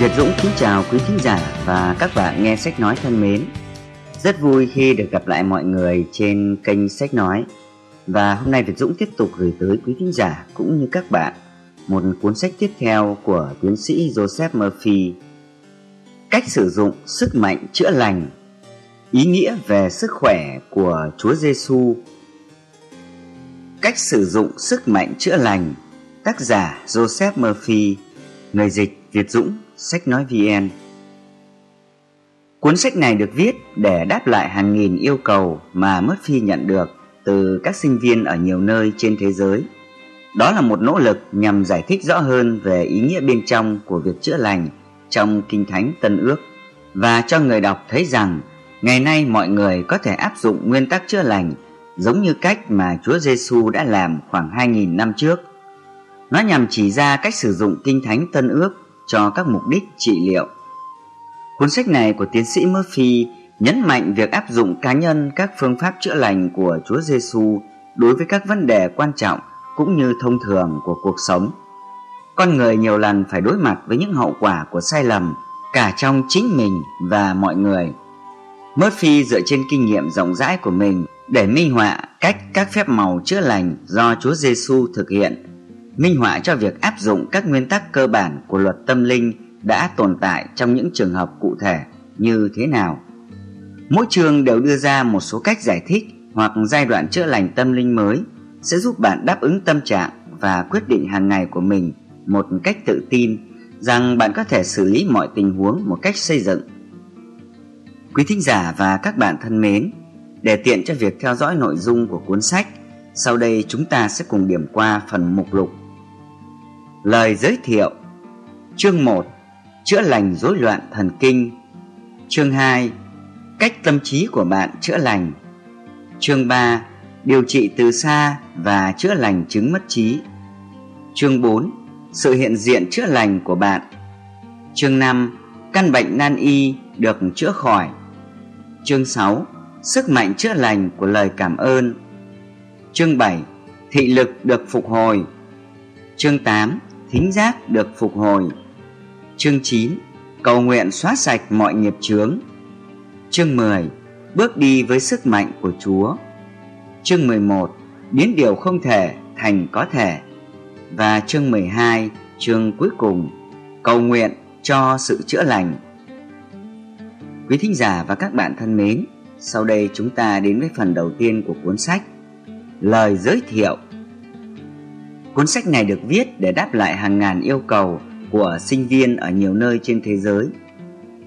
Việt Dũng kính chào quý thính giả và các bạn nghe sách nói thân mến. Rất vui khi được gặp lại mọi người trên kênh sách nói. Và hôm nay Việt Dũng tiếp tục gửi tới quý thính giả cũng như các bạn một cuốn sách tiếp theo của tiến sĩ Joseph Murphy. Cách sử dụng sức mạnh chữa lành, ý nghĩa về sức khỏe của Chúa Giêsu. Cách sử dụng sức mạnh chữa lành, tác giả Joseph Murphy, người dịch Việt Dũng Sách Nói VN Cuốn sách này được viết để đáp lại hàng nghìn yêu cầu mà Murphy nhận được từ các sinh viên ở nhiều nơi trên thế giới. Đó là một nỗ lực nhằm giải thích rõ hơn về ý nghĩa bên trong của việc chữa lành trong Kinh Thánh Tân Ước và cho người đọc thấy rằng, ngày nay mọi người có thể áp dụng nguyên tắc chữa lành giống như cách mà Chúa Giêsu đã làm khoảng 2.000 năm trước. Nó nhằm chỉ ra cách sử dụng Kinh Thánh Tân Ước cho các mục đích trị liệu. Cuốn sách này của tiến sĩ Murphy nhấn mạnh việc áp dụng cá nhân các phương pháp chữa lành của Chúa Giêsu đối với các vấn đề quan trọng cũng như thông thường của cuộc sống. Con người nhiều lần phải đối mặt với những hậu quả của sai lầm cả trong chính mình và mọi người. Murphy dựa trên kinh nghiệm rộng rãi của mình để minh họa cách các phép màu chữa lành do Chúa Giêsu thực hiện minh họa cho việc áp dụng các nguyên tắc cơ bản của luật tâm linh đã tồn tại trong những trường hợp cụ thể như thế nào. Mỗi chương đều đưa ra một số cách giải thích hoặc giai đoạn chữa lành tâm linh mới sẽ giúp bạn đáp ứng tâm trạng và quyết định hàng ngày của mình một cách tự tin rằng bạn có thể xử lý mọi tình huống một cách xây dựng. Quý thính giả và các bạn thân mến, để tiện cho việc theo dõi nội dung của cuốn sách, sau đây chúng ta sẽ cùng điểm qua phần mục lục Lời giới thiệu. Chương 1 Chữa lành rối loạn thần kinh. Chương 2 Cách tâm trí của bạn chữa lành. Chương 3 Điều trị từ xa và chữa lành chứng mất trí. Chương 4 Sự hiện diện chữa lành của bạn. Chương 5 Căn bệnh nan y được chữa khỏi. Chương 6 Sức mạnh chữa lành của lời cảm ơn. Chương 7 Thị lực được phục hồi. Chương 8 thính giác được phục hồi. Chương 9. Cầu nguyện xóa sạch mọi nghiệp chướng. Chương 10. Bước đi với sức mạnh của Chúa. Chương 11. Biến điều không thể thành có thể. Và chương 12, chương cuối cùng, cầu nguyện cho sự chữa lành. Quý thính giả và các bạn thân mến, sau đây chúng ta đến với phần đầu tiên của cuốn sách Lời giới thiệu Cuốn sách này được viết để đáp lại hàng ngàn yêu cầu của sinh viên ở nhiều nơi trên thế giới.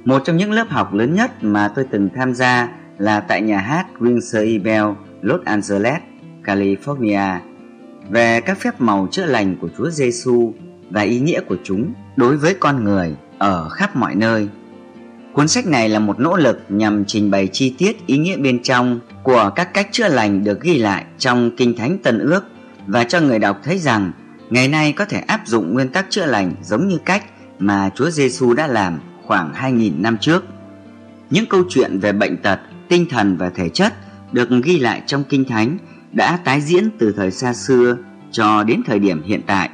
Một trong những lớp học lớn nhất mà tôi từng tham gia là tại nhà hát Windsor Bell, Los Angeles, California về các phép màu chữa lành của Chúa Giêsu và ý nghĩa của chúng đối với con người ở khắp mọi nơi. Cuốn sách này là một nỗ lực nhằm trình bày chi tiết ý nghĩa bên trong của các cách chữa lành được ghi lại trong Kinh Thánh Tân Ước và cho người đọc thấy rằng ngày nay có thể áp dụng nguyên tắc chữa lành giống như cách mà Chúa Giêsu đã làm khoảng 2.000 năm trước. Những câu chuyện về bệnh tật, tinh thần và thể chất được ghi lại trong Kinh Thánh đã tái diễn từ thời xa xưa cho đến thời điểm hiện tại.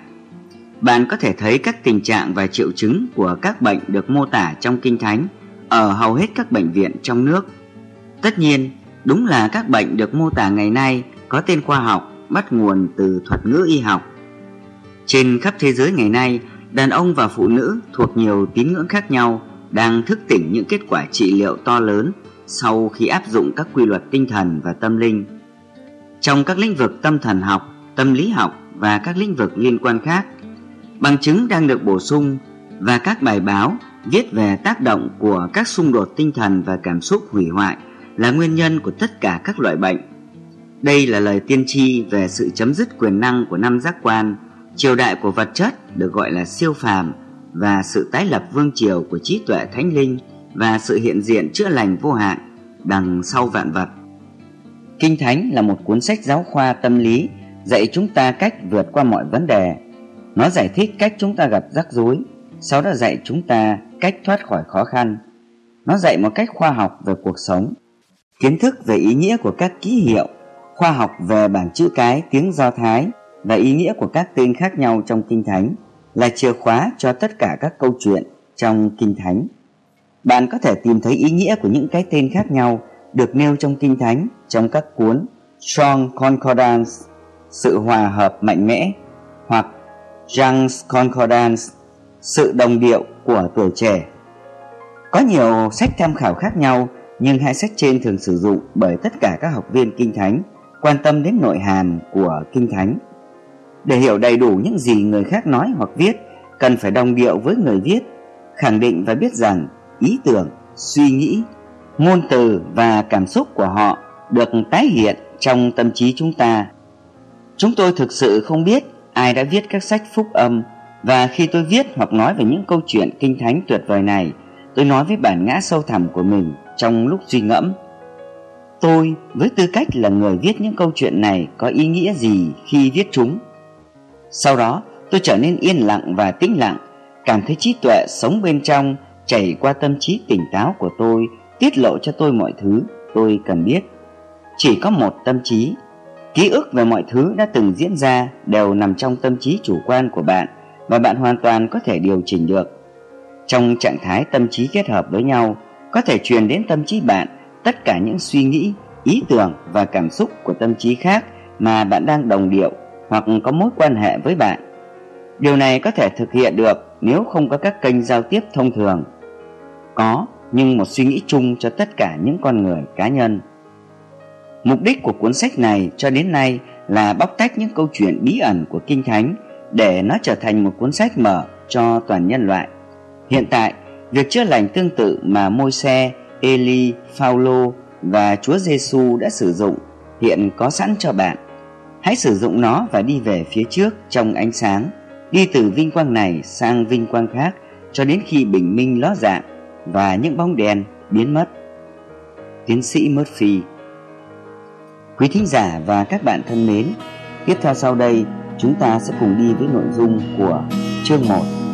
Bạn có thể thấy các tình trạng và triệu chứng của các bệnh được mô tả trong Kinh Thánh ở hầu hết các bệnh viện trong nước. Tất nhiên, đúng là các bệnh được mô tả ngày nay có tên khoa học bắt nguồn từ thuật ngữ y học. Trên khắp thế giới ngày nay, đàn ông và phụ nữ thuộc nhiều tín ngưỡng khác nhau đang thức tỉnh những kết quả trị liệu to lớn sau khi áp dụng các quy luật tinh thần và tâm linh. Trong các lĩnh vực tâm thần học, tâm lý học và các lĩnh vực liên quan khác, bằng chứng đang được bổ sung và các bài báo viết về tác động của các xung đột tinh thần và cảm xúc hủy hoại là nguyên nhân của tất cả các loại bệnh đây là lời tiên tri về sự chấm dứt quyền năng của năm giác quan, triều đại của vật chất được gọi là siêu phàm và sự tái lập vương triều của trí tuệ thánh linh và sự hiện diện chữa lành vô hạn đằng sau vạn vật. Kinh Thánh là một cuốn sách giáo khoa tâm lý dạy chúng ta cách vượt qua mọi vấn đề. Nó giải thích cách chúng ta gặp rắc rối, sau đó dạy chúng ta cách thoát khỏi khó khăn. Nó dạy một cách khoa học về cuộc sống, kiến thức về ý nghĩa của các ký hiệu khoa học về bảng chữ cái tiếng Do Thái và ý nghĩa của các tên khác nhau trong Kinh Thánh là chìa khóa cho tất cả các câu chuyện trong Kinh Thánh. Bạn có thể tìm thấy ý nghĩa của những cái tên khác nhau được nêu trong Kinh Thánh trong các cuốn Strong Concordance, sự hòa hợp mạnh mẽ, hoặc Young's Concordance, sự đồng điệu của tuổi trẻ. Có nhiều sách tham khảo khác nhau, nhưng hai sách trên thường sử dụng bởi tất cả các học viên Kinh Thánh quan tâm đến nội hàm của Kinh Thánh. Để hiểu đầy đủ những gì người khác nói hoặc viết, cần phải đồng điệu với người viết, khẳng định và biết rằng ý tưởng, suy nghĩ, ngôn từ và cảm xúc của họ được tái hiện trong tâm trí chúng ta. Chúng tôi thực sự không biết ai đã viết các sách phúc âm và khi tôi viết hoặc nói về những câu chuyện kinh thánh tuyệt vời này, tôi nói với bản ngã sâu thẳm của mình trong lúc suy ngẫm. Tôi với tư cách là người viết những câu chuyện này có ý nghĩa gì khi viết chúng? Sau đó, tôi trở nên yên lặng và tĩnh lặng, cảm thấy trí tuệ sống bên trong chảy qua tâm trí tỉnh táo của tôi, tiết lộ cho tôi mọi thứ tôi cần biết. Chỉ có một tâm trí, ký ức về mọi thứ đã từng diễn ra đều nằm trong tâm trí chủ quan của bạn và bạn hoàn toàn có thể điều chỉnh được. Trong trạng thái tâm trí kết hợp với nhau, có thể truyền đến tâm trí bạn tất cả những suy nghĩ, ý tưởng và cảm xúc của tâm trí khác mà bạn đang đồng điệu hoặc có mối quan hệ với bạn. Điều này có thể thực hiện được nếu không có các kênh giao tiếp thông thường. Có, nhưng một suy nghĩ chung cho tất cả những con người cá nhân. Mục đích của cuốn sách này cho đến nay là bóc tách những câu chuyện bí ẩn của Kinh Thánh để nó trở thành một cuốn sách mở cho toàn nhân loại. Hiện tại, việc chữa lành tương tự mà môi xe Eli, Phaolô và Chúa Giêsu đã sử dụng hiện có sẵn cho bạn. Hãy sử dụng nó và đi về phía trước trong ánh sáng, đi từ vinh quang này sang vinh quang khác cho đến khi bình minh ló dạng và những bóng đèn biến mất. Tiến sĩ Murphy Quý thính giả và các bạn thân mến, tiếp theo sau đây chúng ta sẽ cùng đi với nội dung của chương 1.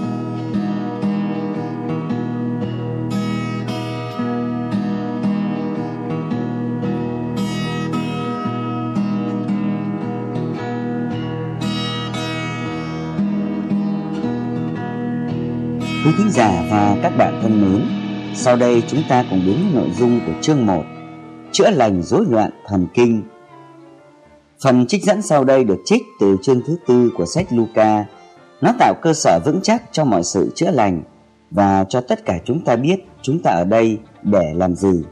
Quý thính giả và các bạn thân mến, sau đây chúng ta cùng đến với nội dung của chương 1 Chữa lành rối loạn thần kinh Phần trích dẫn sau đây được trích từ chương thứ tư của sách Luca. Nó tạo cơ sở vững chắc cho mọi sự chữa lành và cho tất cả chúng ta biết chúng ta ở đây để làm gì.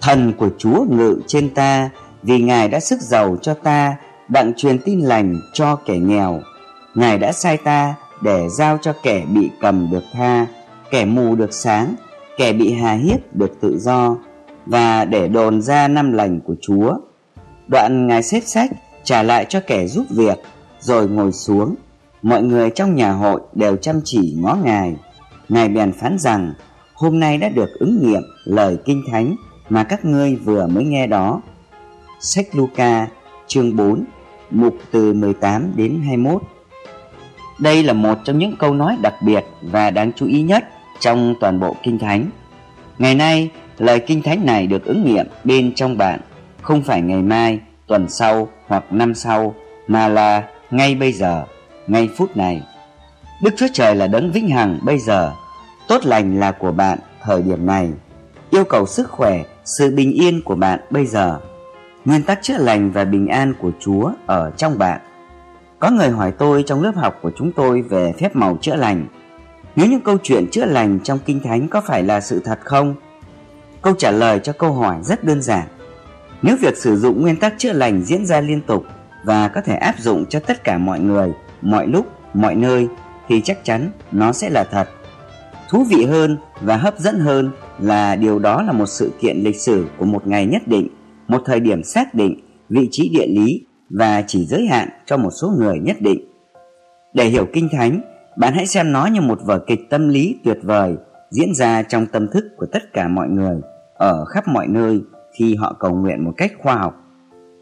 Thần của Chúa ngự trên ta vì Ngài đã sức giàu cho ta đặng truyền tin lành cho kẻ nghèo. Ngài đã sai ta để giao cho kẻ bị cầm được tha, kẻ mù được sáng, kẻ bị hà hiếp được tự do và để đồn ra năm lành của Chúa. Đoạn ngài xếp sách trả lại cho kẻ giúp việc Rồi ngồi xuống. Mọi người trong nhà hội đều chăm chỉ ngó ngài. Ngài bèn phán rằng Hôm nay đã được ứng nghiệm lời kinh thánh Mà các ngươi vừa mới nghe đó. Sách Luca chương 4 Mục từ 18 đến 21 đây là một trong những câu nói đặc biệt và đáng chú ý nhất trong toàn bộ Kinh Thánh. Ngày nay, lời Kinh Thánh này được ứng nghiệm bên trong bạn không phải ngày mai, tuần sau hoặc năm sau, mà là ngay bây giờ, ngay phút này. Đức Chúa Trời là đấng vĩnh hằng bây giờ, tốt lành là của bạn thời điểm này, yêu cầu sức khỏe, sự bình yên của bạn bây giờ. Nguyên tắc chữa lành và bình an của Chúa ở trong bạn. Có người hỏi tôi trong lớp học của chúng tôi về phép màu chữa lành. Nếu những câu chuyện chữa lành trong Kinh Thánh có phải là sự thật không? Câu trả lời cho câu hỏi rất đơn giản. Nếu việc sử dụng nguyên tắc chữa lành diễn ra liên tục và có thể áp dụng cho tất cả mọi người, mọi lúc, mọi nơi thì chắc chắn nó sẽ là thật. Thú vị hơn và hấp dẫn hơn là điều đó là một sự kiện lịch sử của một ngày nhất định, một thời điểm xác định, vị trí địa lý và chỉ giới hạn cho một số người nhất định. Để hiểu Kinh Thánh, bạn hãy xem nó như một vở kịch tâm lý tuyệt vời diễn ra trong tâm thức của tất cả mọi người ở khắp mọi nơi khi họ cầu nguyện một cách khoa học.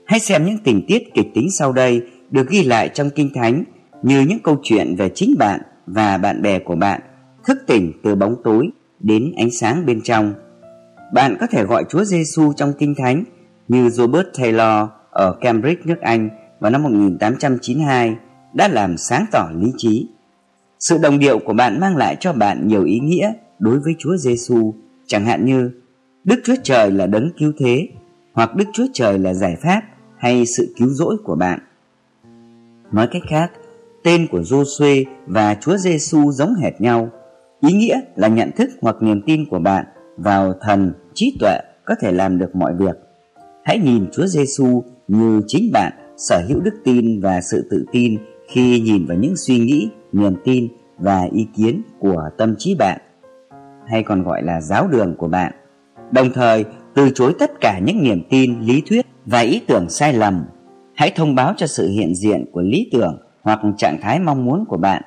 Hãy xem những tình tiết kịch tính sau đây được ghi lại trong Kinh Thánh như những câu chuyện về chính bạn và bạn bè của bạn thức tỉnh từ bóng tối đến ánh sáng bên trong. Bạn có thể gọi Chúa Giêsu trong Kinh Thánh như Robert Taylor ở Cambridge, nước Anh vào năm 1892 đã làm sáng tỏ lý trí. Sự đồng điệu của bạn mang lại cho bạn nhiều ý nghĩa đối với Chúa Giêsu, chẳng hạn như Đức Chúa Trời là đấng cứu thế, hoặc Đức Chúa Trời là giải pháp hay sự cứu rỗi của bạn. Nói cách khác, tên của Joshua và Chúa Giêsu giống hệt nhau. Ý nghĩa là nhận thức hoặc niềm tin của bạn vào thần, trí tuệ có thể làm được mọi việc. Hãy nhìn Chúa Giêsu như chính bạn sở hữu đức tin và sự tự tin khi nhìn vào những suy nghĩ, niềm tin và ý kiến của tâm trí bạn, hay còn gọi là giáo đường của bạn. Đồng thời, từ chối tất cả những niềm tin, lý thuyết và ý tưởng sai lầm. Hãy thông báo cho sự hiện diện của lý tưởng hoặc trạng thái mong muốn của bạn.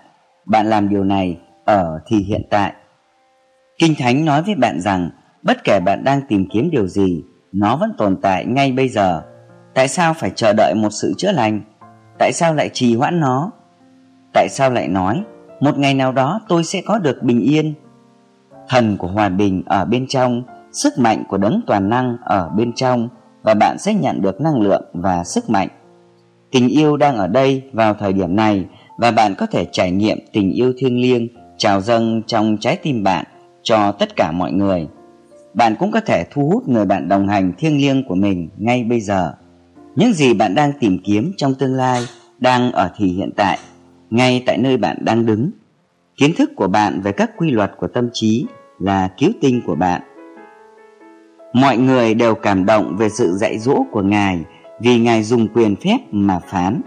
Bạn làm điều này ở thì hiện tại. Kinh Thánh nói với bạn rằng bất kể bạn đang tìm kiếm điều gì, nó vẫn tồn tại ngay bây giờ. Tại sao phải chờ đợi một sự chữa lành? Tại sao lại trì hoãn nó? Tại sao lại nói một ngày nào đó tôi sẽ có được bình yên? Thần của hòa bình ở bên trong, sức mạnh của đấng toàn năng ở bên trong và bạn sẽ nhận được năng lượng và sức mạnh. Tình yêu đang ở đây vào thời điểm này và bạn có thể trải nghiệm tình yêu thiêng liêng trào dâng trong trái tim bạn cho tất cả mọi người. Bạn cũng có thể thu hút người bạn đồng hành thiêng liêng của mình ngay bây giờ. Những gì bạn đang tìm kiếm trong tương lai đang ở thì hiện tại, ngay tại nơi bạn đang đứng. Kiến thức của bạn về các quy luật của tâm trí là cứu tinh của bạn. Mọi người đều cảm động về sự dạy dỗ của Ngài vì Ngài dùng quyền phép mà phán.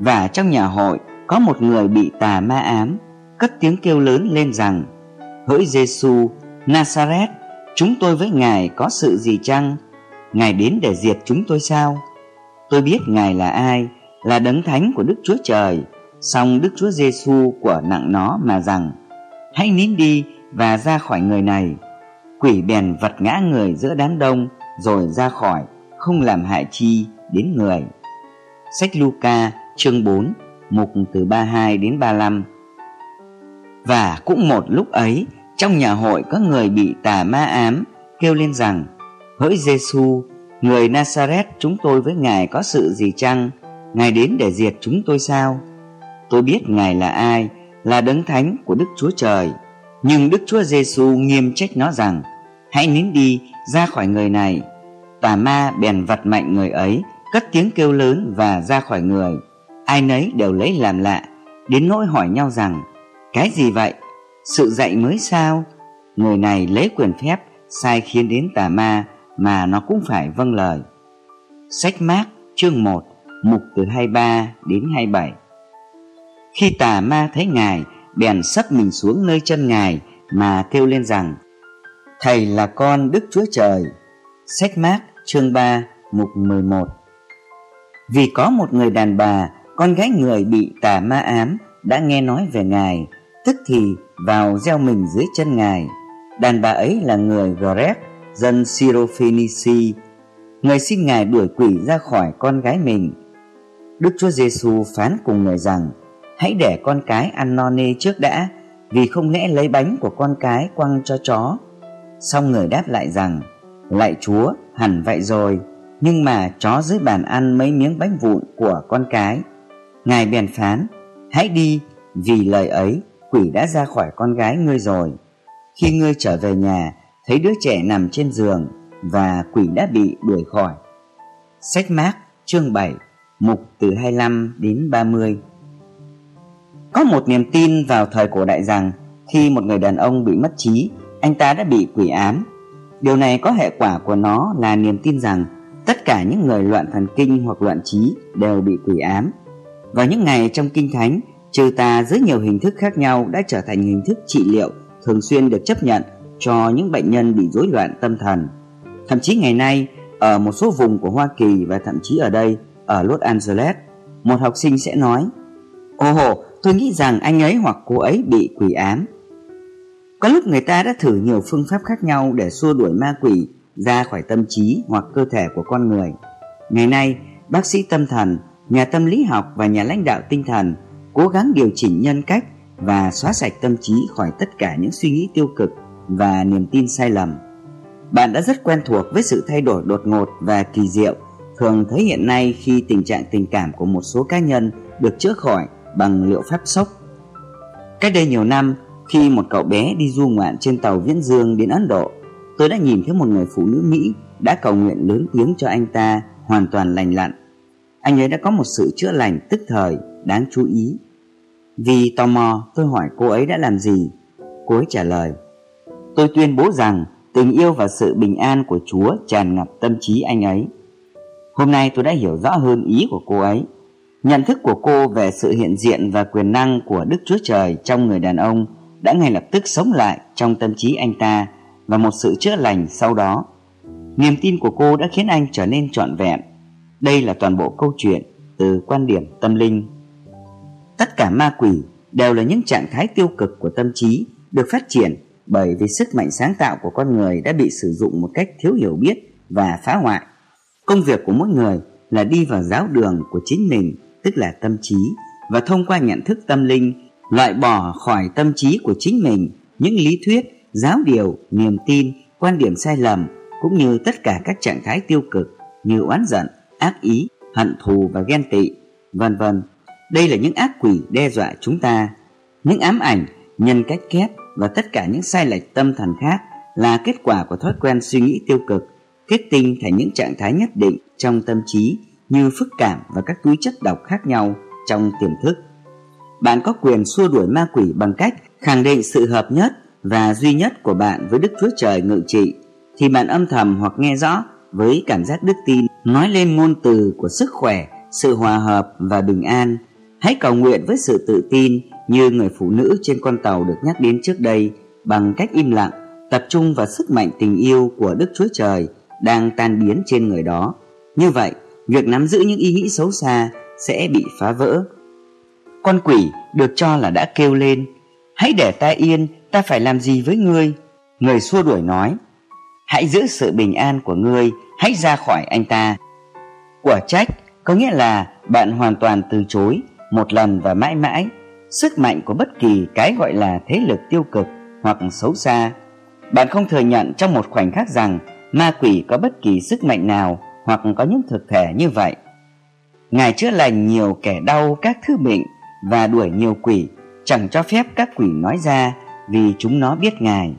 Và trong nhà hội có một người bị tà ma ám, cất tiếng kêu lớn lên rằng: Hỡi Giêsu, Nazareth, chúng tôi với Ngài có sự gì chăng? Ngài đến để diệt chúng tôi sao? Tôi biết Ngài là ai, là đấng thánh của Đức Chúa Trời. Song Đức Chúa Giêsu của nặng nó mà rằng: Hãy nín đi và ra khỏi người này. Quỷ bèn vật ngã người giữa đám đông rồi ra khỏi, không làm hại chi đến người. Sách Luca chương 4, mục từ 32 đến 35. Và cũng một lúc ấy, trong nhà hội có người bị tà ma ám kêu lên rằng: Hỡi Giêsu, người Nazareth chúng tôi với ngài có sự gì chăng? Ngài đến để diệt chúng tôi sao? Tôi biết ngài là ai, là đấng thánh của Đức Chúa Trời. Nhưng Đức Chúa Giêsu nghiêm trách nó rằng: Hãy nín đi ra khỏi người này. Tà ma bèn vặt mạnh người ấy, cất tiếng kêu lớn và ra khỏi người. Ai nấy đều lấy làm lạ, đến nỗi hỏi nhau rằng: Cái gì vậy? Sự dạy mới sao? Người này lấy quyền phép sai khiến đến tà ma mà nó cũng phải vâng lời. Sách Mát chương 1 mục từ 23 đến 27 Khi tà ma thấy Ngài, bèn sắp mình xuống nơi chân Ngài mà kêu lên rằng, Thầy là con Đức Chúa Trời. Sách Mát chương 3 mục 11 Vì có một người đàn bà, con gái người bị tà ma ám, đã nghe nói về Ngài, tức thì vào gieo mình dưới chân Ngài. Đàn bà ấy là người Gorek dân Syrophoenici người xin Ngài đuổi quỷ ra khỏi con gái mình. Đức Chúa Giêsu phán cùng người rằng, hãy để con cái ăn no nê trước đã, vì không lẽ lấy bánh của con cái quăng cho chó? Xong người đáp lại rằng, lạy chúa, hẳn vậy rồi, nhưng mà chó dưới bàn ăn mấy miếng bánh vụn của con cái. Ngài bèn phán, hãy đi, vì lời ấy quỷ đã ra khỏi con gái ngươi rồi. Khi ngươi trở về nhà thấy đứa trẻ nằm trên giường và quỷ đã bị đuổi khỏi sách mác chương 7 mục từ 25 đến 30 có một niềm tin vào thời cổ đại rằng khi một người đàn ông bị mất trí, anh ta đã bị quỷ ám. Điều này có hệ quả của nó là niềm tin rằng tất cả những người loạn thần kinh hoặc loạn trí đều bị quỷ ám. Vào những ngày trong kinh thánh, trừ tà dưới nhiều hình thức khác nhau đã trở thành hình thức trị liệu thường xuyên được chấp nhận cho những bệnh nhân bị rối loạn tâm thần. Thậm chí ngày nay, ở một số vùng của Hoa Kỳ và thậm chí ở đây, ở Los Angeles, một học sinh sẽ nói Ồ tôi nghĩ rằng anh ấy hoặc cô ấy bị quỷ ám. Có lúc người ta đã thử nhiều phương pháp khác nhau để xua đuổi ma quỷ ra khỏi tâm trí hoặc cơ thể của con người. Ngày nay, bác sĩ tâm thần, nhà tâm lý học và nhà lãnh đạo tinh thần cố gắng điều chỉnh nhân cách và xóa sạch tâm trí khỏi tất cả những suy nghĩ tiêu cực và niềm tin sai lầm. Bạn đã rất quen thuộc với sự thay đổi đột ngột và kỳ diệu thường thấy hiện nay khi tình trạng tình cảm của một số cá nhân được chữa khỏi bằng liệu pháp sốc. Cách đây nhiều năm, khi một cậu bé đi du ngoạn trên tàu Viễn Dương đến Ấn Độ, tôi đã nhìn thấy một người phụ nữ Mỹ đã cầu nguyện lớn tiếng cho anh ta hoàn toàn lành lặn. Anh ấy đã có một sự chữa lành tức thời, đáng chú ý. Vì tò mò, tôi hỏi cô ấy đã làm gì. Cô ấy trả lời, tôi tuyên bố rằng tình yêu và sự bình an của Chúa tràn ngập tâm trí anh ấy. Hôm nay tôi đã hiểu rõ hơn ý của cô ấy. Nhận thức của cô về sự hiện diện và quyền năng của Đức Chúa Trời trong người đàn ông đã ngay lập tức sống lại trong tâm trí anh ta và một sự chữa lành sau đó. Niềm tin của cô đã khiến anh trở nên trọn vẹn. Đây là toàn bộ câu chuyện từ quan điểm tâm linh. Tất cả ma quỷ đều là những trạng thái tiêu cực của tâm trí được phát triển bởi vì sức mạnh sáng tạo của con người đã bị sử dụng một cách thiếu hiểu biết và phá hoại. Công việc của mỗi người là đi vào giáo đường của chính mình, tức là tâm trí, và thông qua nhận thức tâm linh, loại bỏ khỏi tâm trí của chính mình những lý thuyết, giáo điều, niềm tin, quan điểm sai lầm, cũng như tất cả các trạng thái tiêu cực như oán giận, ác ý, hận thù và ghen tị, vân vân. Đây là những ác quỷ đe dọa chúng ta. Những ám ảnh, nhân cách kép và tất cả những sai lệch tâm thần khác là kết quả của thói quen suy nghĩ tiêu cực kết tinh thành những trạng thái nhất định trong tâm trí như phức cảm và các túi chất độc khác nhau trong tiềm thức. Bạn có quyền xua đuổi ma quỷ bằng cách khẳng định sự hợp nhất và duy nhất của bạn với Đức Chúa Trời ngự trị thì bạn âm thầm hoặc nghe rõ với cảm giác đức tin nói lên ngôn từ của sức khỏe, sự hòa hợp và bình an. Hãy cầu nguyện với sự tự tin như người phụ nữ trên con tàu được nhắc đến trước đây bằng cách im lặng, tập trung vào sức mạnh tình yêu của Đức Chúa Trời đang tan biến trên người đó. Như vậy, việc nắm giữ những ý nghĩ xấu xa sẽ bị phá vỡ. Con quỷ được cho là đã kêu lên, hãy để ta yên, ta phải làm gì với ngươi? Người xua đuổi nói, hãy giữ sự bình an của ngươi, hãy ra khỏi anh ta. Quả trách có nghĩa là bạn hoàn toàn từ chối một lần và mãi mãi sức mạnh của bất kỳ cái gọi là thế lực tiêu cực hoặc xấu xa. Bạn không thừa nhận trong một khoảnh khắc rằng ma quỷ có bất kỳ sức mạnh nào hoặc có những thực thể như vậy. Ngài chữa lành nhiều kẻ đau các thứ bệnh và đuổi nhiều quỷ, chẳng cho phép các quỷ nói ra vì chúng nó biết Ngài.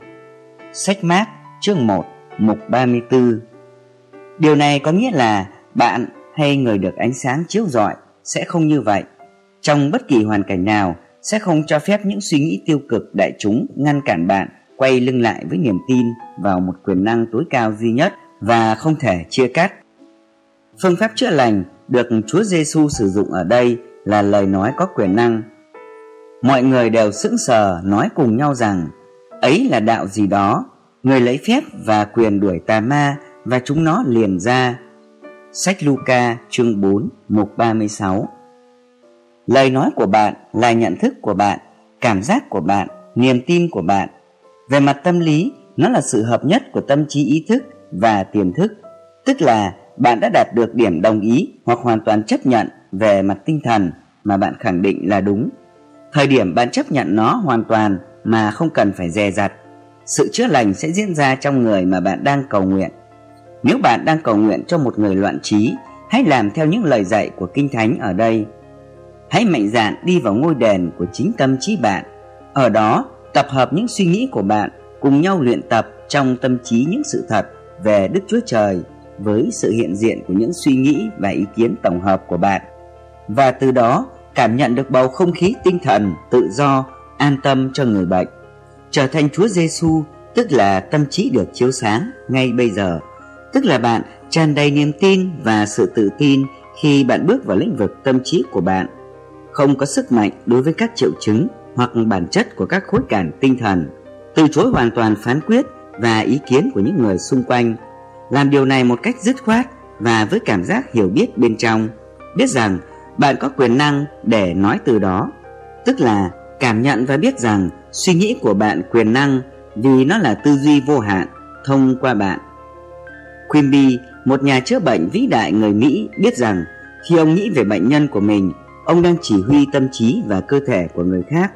Sách mát chương 1 mục 34 Điều này có nghĩa là bạn hay người được ánh sáng chiếu rọi sẽ không như vậy. Trong bất kỳ hoàn cảnh nào sẽ không cho phép những suy nghĩ tiêu cực đại chúng ngăn cản bạn quay lưng lại với niềm tin vào một quyền năng tối cao duy nhất và không thể chia cắt. Phương pháp chữa lành được Chúa Giêsu sử dụng ở đây là lời nói có quyền năng. Mọi người đều sững sờ nói cùng nhau rằng ấy là đạo gì đó, người lấy phép và quyền đuổi tà ma và chúng nó liền ra. Sách Luca chương 4 mục 36 Lời nói của bạn là nhận thức của bạn, cảm giác của bạn, niềm tin của bạn về mặt tâm lý, nó là sự hợp nhất của tâm trí ý thức và tiềm thức, tức là bạn đã đạt được điểm đồng ý hoặc hoàn toàn chấp nhận về mặt tinh thần mà bạn khẳng định là đúng. Thời điểm bạn chấp nhận nó hoàn toàn mà không cần phải dè dặt, sự chữa lành sẽ diễn ra trong người mà bạn đang cầu nguyện. Nếu bạn đang cầu nguyện cho một người loạn trí, hãy làm theo những lời dạy của Kinh Thánh ở đây. Hãy mạnh dạn đi vào ngôi đền của chính tâm trí bạn. Ở đó, tập hợp những suy nghĩ của bạn cùng nhau luyện tập trong tâm trí những sự thật về Đức Chúa Trời với sự hiện diện của những suy nghĩ và ý kiến tổng hợp của bạn. Và từ đó cảm nhận được bầu không khí tinh thần tự do an tâm cho người bệnh. Trở thành Chúa Giêsu tức là tâm trí được chiếu sáng ngay bây giờ. Tức là bạn tràn đầy niềm tin và sự tự tin khi bạn bước vào lĩnh vực tâm trí của bạn không có sức mạnh đối với các triệu chứng hoặc bản chất của các khối cảm tinh thần, từ chối hoàn toàn phán quyết và ý kiến của những người xung quanh, làm điều này một cách dứt khoát và với cảm giác hiểu biết bên trong, biết rằng bạn có quyền năng để nói từ đó, tức là cảm nhận và biết rằng suy nghĩ của bạn quyền năng vì nó là tư duy vô hạn thông qua bạn. Quimby, một nhà chữa bệnh vĩ đại người Mỹ biết rằng khi ông nghĩ về bệnh nhân của mình, ông đang chỉ huy tâm trí và cơ thể của người khác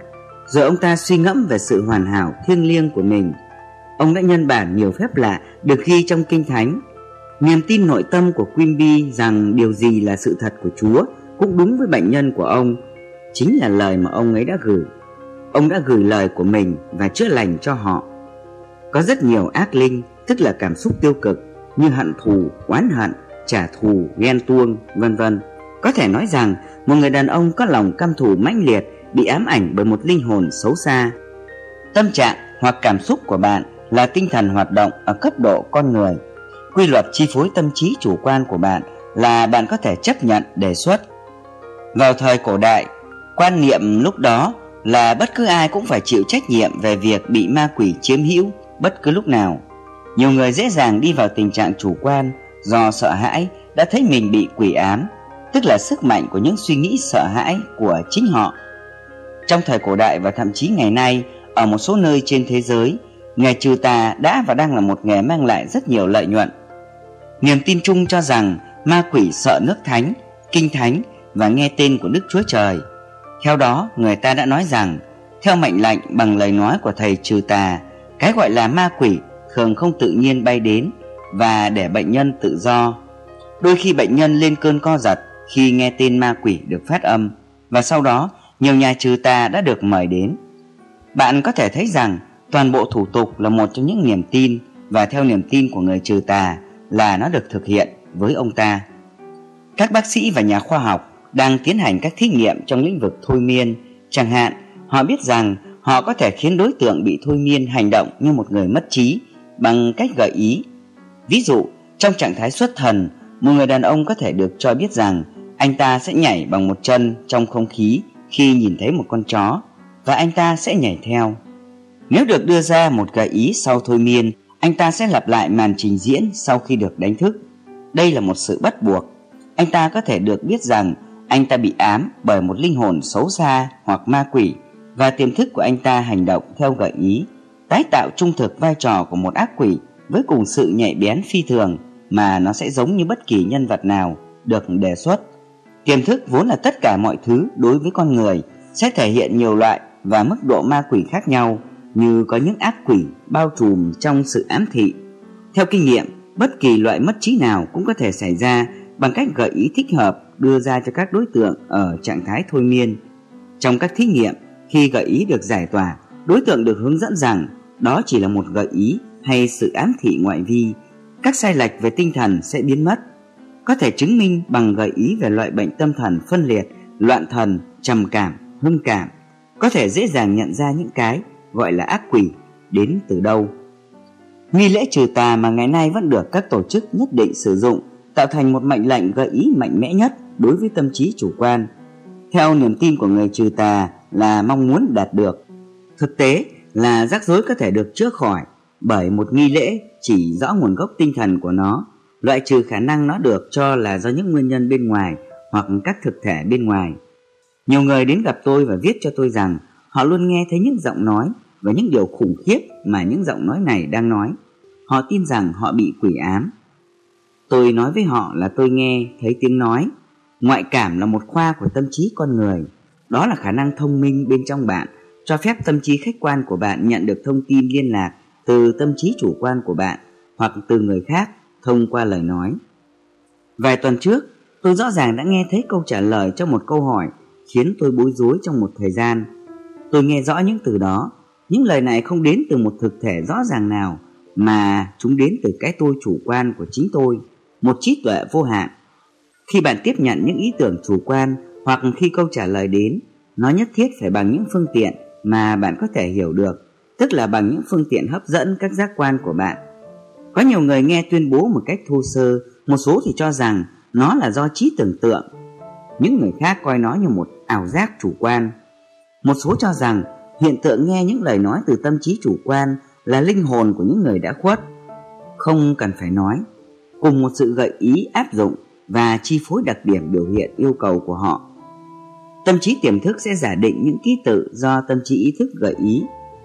rồi ông ta suy ngẫm về sự hoàn hảo thiêng liêng của mình. Ông đã nhân bản nhiều phép lạ được ghi trong Kinh Thánh. Niềm tin nội tâm của Quimby rằng điều gì là sự thật của Chúa cũng đúng với bệnh nhân của ông, chính là lời mà ông ấy đã gửi. ông đã gửi lời của mình và chữa lành cho họ. Có rất nhiều ác linh, tức là cảm xúc tiêu cực như hận thù, oán hận, trả thù, ghen tuông, vân vân. Có thể nói rằng một người đàn ông có lòng căm thù mãnh liệt bị ám ảnh bởi một linh hồn xấu xa. Tâm trạng hoặc cảm xúc của bạn là tinh thần hoạt động ở cấp độ con người. Quy luật chi phối tâm trí chủ quan của bạn là bạn có thể chấp nhận đề xuất. Vào thời cổ đại, quan niệm lúc đó là bất cứ ai cũng phải chịu trách nhiệm về việc bị ma quỷ chiếm hữu bất cứ lúc nào. Nhiều người dễ dàng đi vào tình trạng chủ quan do sợ hãi đã thấy mình bị quỷ ám, tức là sức mạnh của những suy nghĩ sợ hãi của chính họ. Trong thời cổ đại và thậm chí ngày nay, ở một số nơi trên thế giới, nghề trừ tà đã và đang là một nghề mang lại rất nhiều lợi nhuận. Niềm tin chung cho rằng ma quỷ sợ nước thánh, kinh thánh và nghe tên của Đức Chúa Trời. Theo đó, người ta đã nói rằng, theo mệnh lệnh bằng lời nói của thầy trừ tà, cái gọi là ma quỷ thường không tự nhiên bay đến và để bệnh nhân tự do. Đôi khi bệnh nhân lên cơn co giật khi nghe tên ma quỷ được phát âm và sau đó nhiều nhà trừ tà đã được mời đến. Bạn có thể thấy rằng toàn bộ thủ tục là một trong những niềm tin và theo niềm tin của người trừ tà là nó được thực hiện với ông ta. Các bác sĩ và nhà khoa học đang tiến hành các thí nghiệm trong lĩnh vực thôi miên, chẳng hạn họ biết rằng họ có thể khiến đối tượng bị thôi miên hành động như một người mất trí bằng cách gợi ý. Ví dụ, trong trạng thái xuất thần, một người đàn ông có thể được cho biết rằng anh ta sẽ nhảy bằng một chân trong không khí khi nhìn thấy một con chó và anh ta sẽ nhảy theo. Nếu được đưa ra một gợi ý sau thôi miên, anh ta sẽ lặp lại màn trình diễn sau khi được đánh thức. Đây là một sự bắt buộc. Anh ta có thể được biết rằng anh ta bị ám bởi một linh hồn xấu xa hoặc ma quỷ và tiềm thức của anh ta hành động theo gợi ý, tái tạo trung thực vai trò của một ác quỷ với cùng sự nhạy bén phi thường mà nó sẽ giống như bất kỳ nhân vật nào được đề xuất. Tiềm thức vốn là tất cả mọi thứ đối với con người sẽ thể hiện nhiều loại và mức độ ma quỷ khác nhau như có những ác quỷ bao trùm trong sự ám thị. Theo kinh nghiệm, bất kỳ loại mất trí nào cũng có thể xảy ra bằng cách gợi ý thích hợp đưa ra cho các đối tượng ở trạng thái thôi miên. Trong các thí nghiệm, khi gợi ý được giải tỏa, đối tượng được hướng dẫn rằng đó chỉ là một gợi ý hay sự ám thị ngoại vi, các sai lệch về tinh thần sẽ biến mất. Có thể chứng minh bằng gợi ý về loại bệnh tâm thần phân liệt, loạn thần, trầm cảm, hưng cảm. Có thể dễ dàng nhận ra những cái gọi là ác quỷ đến từ đâu. Nghi lễ trừ tà mà ngày nay vẫn được các tổ chức nhất định sử dụng tạo thành một mệnh lệnh gợi ý mạnh mẽ nhất đối với tâm trí chủ quan. Theo niềm tin của người trừ tà là mong muốn đạt được. Thực tế là rắc rối có thể được chữa khỏi bởi một nghi lễ chỉ rõ nguồn gốc tinh thần của nó, loại trừ khả năng nó được cho là do những nguyên nhân bên ngoài hoặc các thực thể bên ngoài. Nhiều người đến gặp tôi và viết cho tôi rằng họ luôn nghe thấy những giọng nói và những điều khủng khiếp mà những giọng nói này đang nói. Họ tin rằng họ bị quỷ ám. Tôi nói với họ là tôi nghe thấy tiếng nói. Ngoại cảm là một khoa của tâm trí con người. Đó là khả năng thông minh bên trong bạn, cho phép tâm trí khách quan của bạn nhận được thông tin liên lạc từ tâm trí chủ quan của bạn hoặc từ người khác thông qua lời nói. Vài tuần trước, tôi rõ ràng đã nghe thấy câu trả lời cho một câu hỏi khiến tôi bối rối trong một thời gian. Tôi nghe rõ những từ đó, những lời này không đến từ một thực thể rõ ràng nào mà chúng đến từ cái tôi chủ quan của chính tôi, một trí tuệ vô hạn. Khi bạn tiếp nhận những ý tưởng chủ quan hoặc khi câu trả lời đến, nó nhất thiết phải bằng những phương tiện mà bạn có thể hiểu được, tức là bằng những phương tiện hấp dẫn các giác quan của bạn. Có nhiều người nghe tuyên bố một cách thô sơ, một số thì cho rằng nó là do trí tưởng tượng. Những người khác coi nó như một ảo giác chủ quan. Một số cho rằng hiện tượng nghe những lời nói từ tâm trí chủ quan là linh hồn của những người đã khuất. Không cần phải nói, cùng một sự gợi ý áp dụng và chi phối đặc điểm biểu hiện yêu cầu của họ. Tâm trí tiềm thức sẽ giả định những ký tự do tâm trí ý thức gợi ý.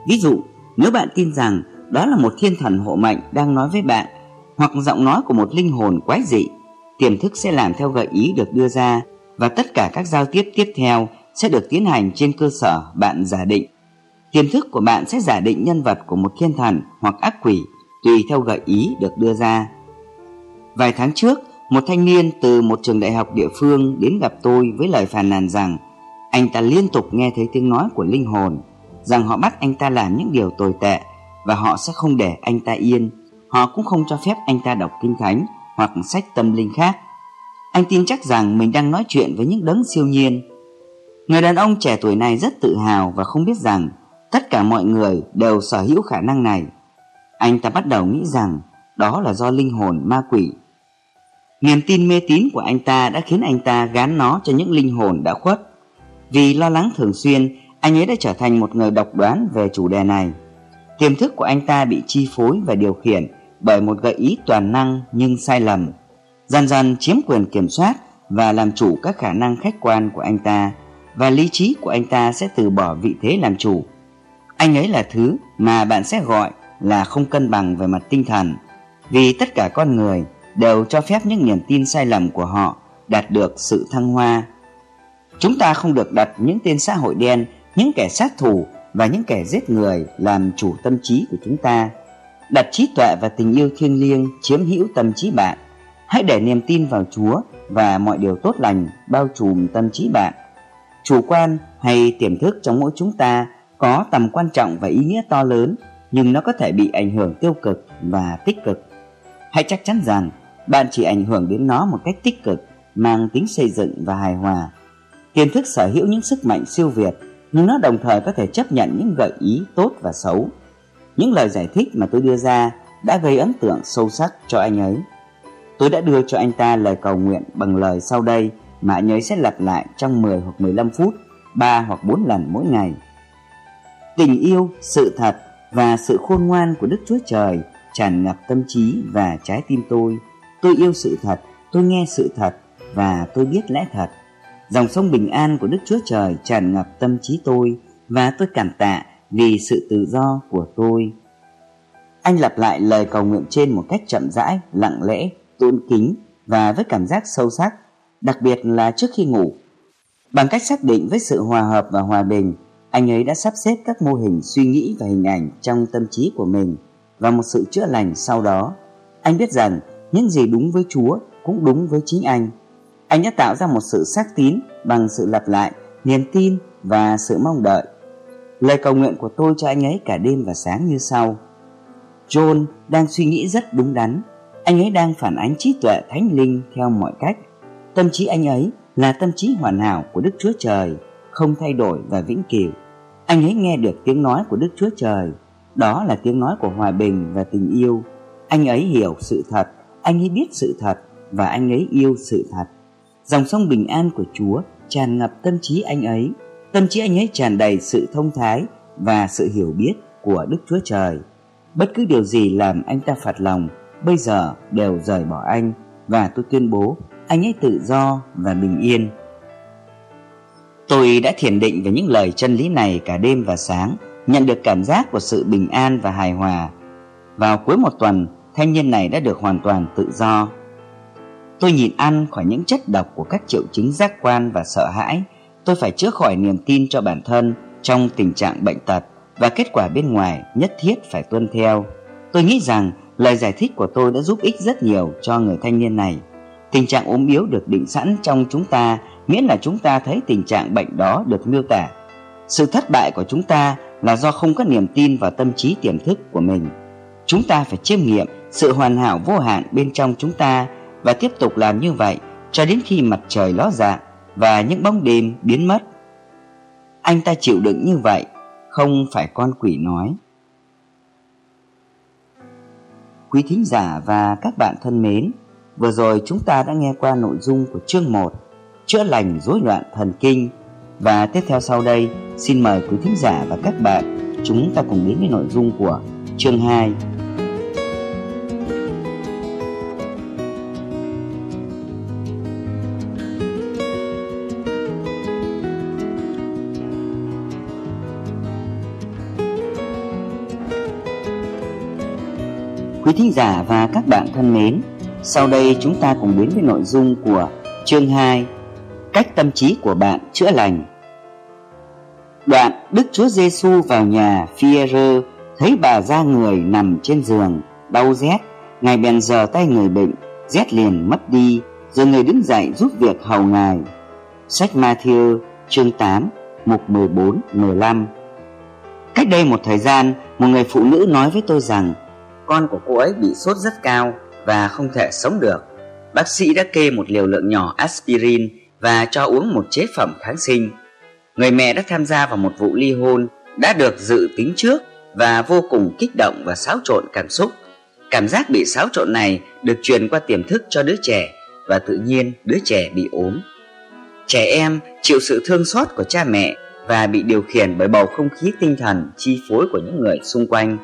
Ví dụ, nếu bạn tin rằng đó là một thiên thần hộ mệnh đang nói với bạn hoặc giọng nói của một linh hồn quái dị, tiềm thức sẽ làm theo gợi ý được đưa ra và tất cả các giao tiếp tiếp theo sẽ được tiến hành trên cơ sở bạn giả định. Tiềm thức của bạn sẽ giả định nhân vật của một thiên thần hoặc ác quỷ tùy theo gợi ý được đưa ra. Vài tháng trước, một thanh niên từ một trường đại học địa phương đến gặp tôi với lời phàn nàn rằng anh ta liên tục nghe thấy tiếng nói của linh hồn. rằng họ bắt anh ta làm những điều tồi tệ và họ sẽ không để anh ta yên. Họ cũng không cho phép anh ta đọc kinh thánh hoặc sách tâm linh khác. Anh tin chắc rằng mình đang nói chuyện với những đấng siêu nhiên. Người đàn ông trẻ tuổi này rất tự hào và không biết rằng tất cả mọi người đều sở hữu khả năng này. Anh ta bắt đầu nghĩ rằng đó là do linh hồn ma quỷ. Niềm tin mê tín của anh ta đã khiến anh ta gán nó cho những linh hồn đã khuất. Vì lo lắng thường xuyên, anh ấy đã trở thành một người độc đoán về chủ đề này. Tiềm thức của anh ta bị chi phối và điều khiển bởi một gợi ý toàn năng nhưng sai lầm. Dần dần chiếm quyền kiểm soát và làm chủ các khả năng khách quan của anh ta và lý trí của anh ta sẽ từ bỏ vị thế làm chủ. Anh ấy là thứ mà bạn sẽ gọi là không cân bằng về mặt tinh thần vì tất cả con người đều cho phép những niềm tin sai lầm của họ đạt được sự thăng hoa. Chúng ta không được đặt những tên xã hội đen, những kẻ sát thủ và những kẻ giết người làm chủ tâm trí của chúng ta. Đặt trí tuệ và tình yêu thiêng liêng chiếm hữu tâm trí bạn. Hãy để niềm tin vào Chúa và mọi điều tốt lành bao trùm tâm trí bạn. Chủ quan hay tiềm thức trong mỗi chúng ta có tầm quan trọng và ý nghĩa to lớn, nhưng nó có thể bị ảnh hưởng tiêu cực và tích cực. Hãy chắc chắn rằng bạn chỉ ảnh hưởng đến nó một cách tích cực, mang tính xây dựng và hài hòa. Tiềm thức sở hữu những sức mạnh siêu việt, nhưng nó đồng thời có thể chấp nhận những gợi ý tốt và xấu. Những lời giải thích mà tôi đưa ra đã gây ấn tượng sâu sắc cho anh ấy. Tôi đã đưa cho anh ta lời cầu nguyện bằng lời sau đây mà anh ấy sẽ lặp lại trong 10 hoặc 15 phút, 3 hoặc 4 lần mỗi ngày. Tình yêu, sự thật và sự khôn ngoan của Đức Chúa Trời tràn ngập tâm trí và trái tim tôi. Tôi yêu sự thật, tôi nghe sự thật và tôi biết lẽ thật. Dòng sông bình an của Đức Chúa Trời tràn ngập tâm trí tôi và tôi cảm tạ vì sự tự do của tôi. Anh lặp lại lời cầu nguyện trên một cách chậm rãi, lặng lẽ, tôn kính và với cảm giác sâu sắc, đặc biệt là trước khi ngủ. Bằng cách xác định với sự hòa hợp và hòa bình, anh ấy đã sắp xếp các mô hình suy nghĩ và hình ảnh trong tâm trí của mình và một sự chữa lành sau đó. Anh biết rằng những gì đúng với Chúa cũng đúng với chính anh. Anh đã tạo ra một sự xác tín bằng sự lặp lại, niềm tin và sự mong đợi. Lời cầu nguyện của tôi cho anh ấy cả đêm và sáng như sau. John đang suy nghĩ rất đúng đắn. Anh ấy đang phản ánh trí tuệ thánh linh theo mọi cách. Tâm trí anh ấy là tâm trí hoàn hảo của Đức Chúa Trời, không thay đổi và vĩnh cửu. Anh ấy nghe được tiếng nói của Đức Chúa Trời. Đó là tiếng nói của hòa bình và tình yêu. Anh ấy hiểu sự thật, anh ấy biết sự thật và anh ấy yêu sự thật. Dòng sông bình an của Chúa tràn ngập tâm trí anh ấy. Tâm trí anh ấy tràn đầy sự thông thái và sự hiểu biết của Đức Chúa Trời. Bất cứ điều gì làm anh ta phật lòng bây giờ đều rời bỏ anh và tôi tuyên bố anh ấy tự do và bình yên. Tôi đã thiền định về những lời chân lý này cả đêm và sáng, nhận được cảm giác của sự bình an và hài hòa. Vào cuối một tuần, thanh niên này đã được hoàn toàn tự do. Tôi nhìn ăn khỏi những chất độc của các triệu chứng giác quan và sợ hãi. Tôi phải chữa khỏi niềm tin cho bản thân trong tình trạng bệnh tật và kết quả bên ngoài nhất thiết phải tuân theo. Tôi nghĩ rằng lời giải thích của tôi đã giúp ích rất nhiều cho người thanh niên này. Tình trạng ốm yếu được định sẵn trong chúng ta miễn là chúng ta thấy tình trạng bệnh đó được miêu tả. Sự thất bại của chúng ta là do không có niềm tin vào tâm trí tiềm thức của mình. Chúng ta phải chiêm nghiệm sự hoàn hảo vô hạn bên trong chúng ta và tiếp tục làm như vậy cho đến khi mặt trời ló dạng và những bóng đêm biến mất. Anh ta chịu đựng như vậy, không phải con quỷ nói. Quý thính giả và các bạn thân mến, vừa rồi chúng ta đã nghe qua nội dung của chương 1 Chữa lành rối loạn thần kinh và tiếp theo sau đây xin mời quý thính giả và các bạn chúng ta cùng đến với nội dung của chương 2 thính giả và các bạn thân mến, sau đây chúng ta cùng đến với nội dung của chương 2 Cách tâm trí của bạn chữa lành. Đoạn Đức Chúa Giêsu vào nhà Phi-e-rơ thấy bà ra người nằm trên giường, đau rét, ngài bèn giờ tay người bệnh, rét liền mất đi, rồi người đứng dậy giúp việc hầu ngài. Sách Matthew chương 8, mục 14, 15 Cách đây một thời gian, một người phụ nữ nói với tôi rằng con của cô ấy bị sốt rất cao và không thể sống được. Bác sĩ đã kê một liều lượng nhỏ aspirin và cho uống một chế phẩm kháng sinh. Người mẹ đã tham gia vào một vụ ly hôn đã được dự tính trước và vô cùng kích động và xáo trộn cảm xúc. Cảm giác bị xáo trộn này được truyền qua tiềm thức cho đứa trẻ và tự nhiên đứa trẻ bị ốm. Trẻ em chịu sự thương xót của cha mẹ và bị điều khiển bởi bầu không khí tinh thần chi phối của những người xung quanh.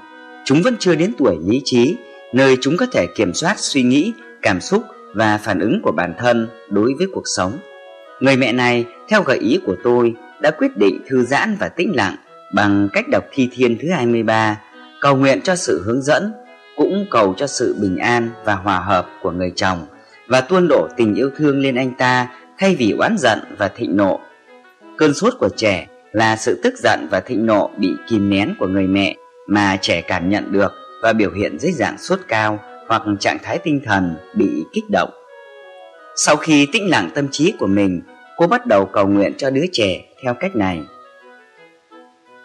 Chúng vẫn chưa đến tuổi lý trí, nơi chúng có thể kiểm soát suy nghĩ, cảm xúc và phản ứng của bản thân đối với cuộc sống. Người mẹ này, theo gợi ý của tôi, đã quyết định thư giãn và tĩnh lặng bằng cách đọc thi thiên thứ 23, cầu nguyện cho sự hướng dẫn, cũng cầu cho sự bình an và hòa hợp của người chồng và tuôn đổ tình yêu thương lên anh ta thay vì oán giận và thịnh nộ. Cơn sốt của trẻ là sự tức giận và thịnh nộ bị kìm nén của người mẹ mà trẻ cảm nhận được và biểu hiện dưới dạng sốt cao hoặc trạng thái tinh thần bị kích động. Sau khi tĩnh lặng tâm trí của mình, cô bắt đầu cầu nguyện cho đứa trẻ theo cách này.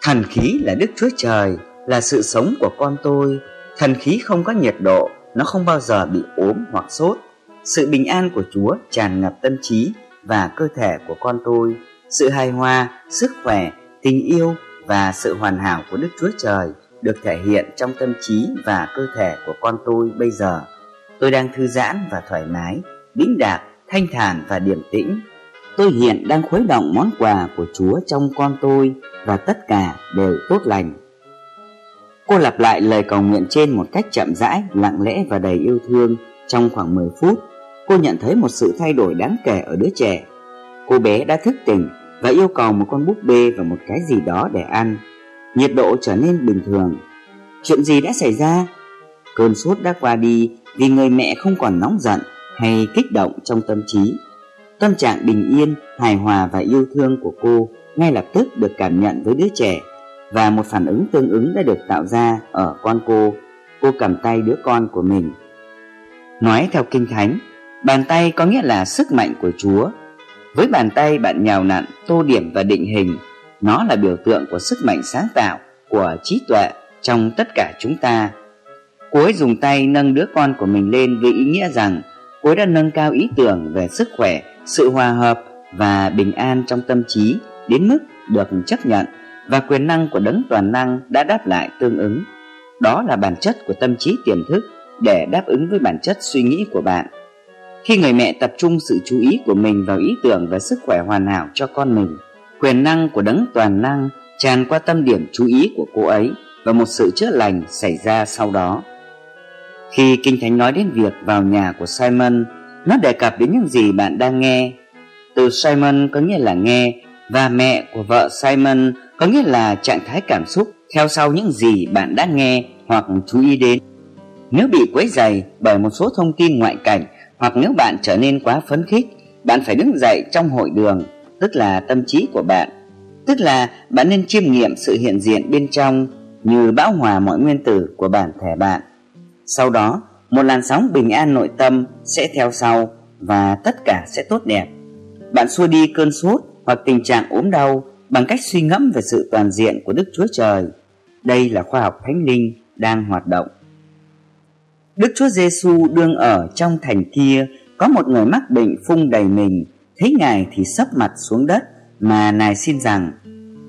Thần khí là Đức Chúa Trời, là sự sống của con tôi. Thần khí không có nhiệt độ, nó không bao giờ bị ốm hoặc sốt. Sự bình an của Chúa tràn ngập tâm trí và cơ thể của con tôi. Sự hài hòa, sức khỏe, tình yêu và sự hoàn hảo của Đức Chúa Trời được thể hiện trong tâm trí và cơ thể của con tôi bây giờ. Tôi đang thư giãn và thoải mái, đĩnh đạc, thanh thản và điềm tĩnh. Tôi hiện đang khuấy động món quà của Chúa trong con tôi và tất cả đều tốt lành. Cô lặp lại lời cầu nguyện trên một cách chậm rãi, lặng lẽ và đầy yêu thương trong khoảng 10 phút. Cô nhận thấy một sự thay đổi đáng kể ở đứa trẻ. Cô bé đã thức tỉnh và yêu cầu một con búp bê và một cái gì đó để ăn. Nhiệt độ trở nên bình thường. Chuyện gì đã xảy ra? Cơn sốt đã qua đi vì người mẹ không còn nóng giận hay kích động trong tâm trí. Tâm trạng bình yên, hài hòa và yêu thương của cô ngay lập tức được cảm nhận với đứa trẻ và một phản ứng tương ứng đã được tạo ra ở con cô. Cô cầm tay đứa con của mình. Nói theo Kinh Thánh, bàn tay có nghĩa là sức mạnh của Chúa. Với bàn tay bạn nhào nặn, tô điểm và định hình, nó là biểu tượng của sức mạnh sáng tạo, của trí tuệ trong tất cả chúng ta. Cô ấy dùng tay nâng đứa con của mình lên với ý nghĩa rằng cô ấy đã nâng cao ý tưởng về sức khỏe, sự hòa hợp và bình an trong tâm trí đến mức được chấp nhận và quyền năng của đấng toàn năng đã đáp lại tương ứng. Đó là bản chất của tâm trí tiềm thức để đáp ứng với bản chất suy nghĩ của bạn. Khi người mẹ tập trung sự chú ý của mình vào ý tưởng về sức khỏe hoàn hảo cho con mình, quyền năng của đấng toàn năng tràn qua tâm điểm chú ý của cô ấy và một sự chữa lành xảy ra sau đó. Khi Kinh Thánh nói đến việc vào nhà của Simon, nó đề cập đến những gì bạn đang nghe. Từ Simon có nghĩa là nghe và mẹ của vợ Simon có nghĩa là trạng thái cảm xúc theo sau những gì bạn đã nghe hoặc chú ý đến. Nếu bị quấy dày bởi một số thông tin ngoại cảnh hoặc nếu bạn trở nên quá phấn khích, bạn phải đứng dậy trong hội đường, tức là tâm trí của bạn. Tức là bạn nên chiêm nghiệm sự hiện diện bên trong như bão hòa mọi nguyên tử của bản thể bạn. Sau đó, một làn sóng bình an nội tâm sẽ theo sau và tất cả sẽ tốt đẹp. Bạn xua đi cơn sốt hoặc tình trạng ốm đau bằng cách suy ngẫm về sự toàn diện của Đức Chúa Trời. Đây là khoa học thánh linh đang hoạt động. Đức Chúa Giêsu đương ở trong thành kia có một người mắc bệnh phung đầy mình, thấy Ngài thì sấp mặt xuống đất mà nài xin rằng: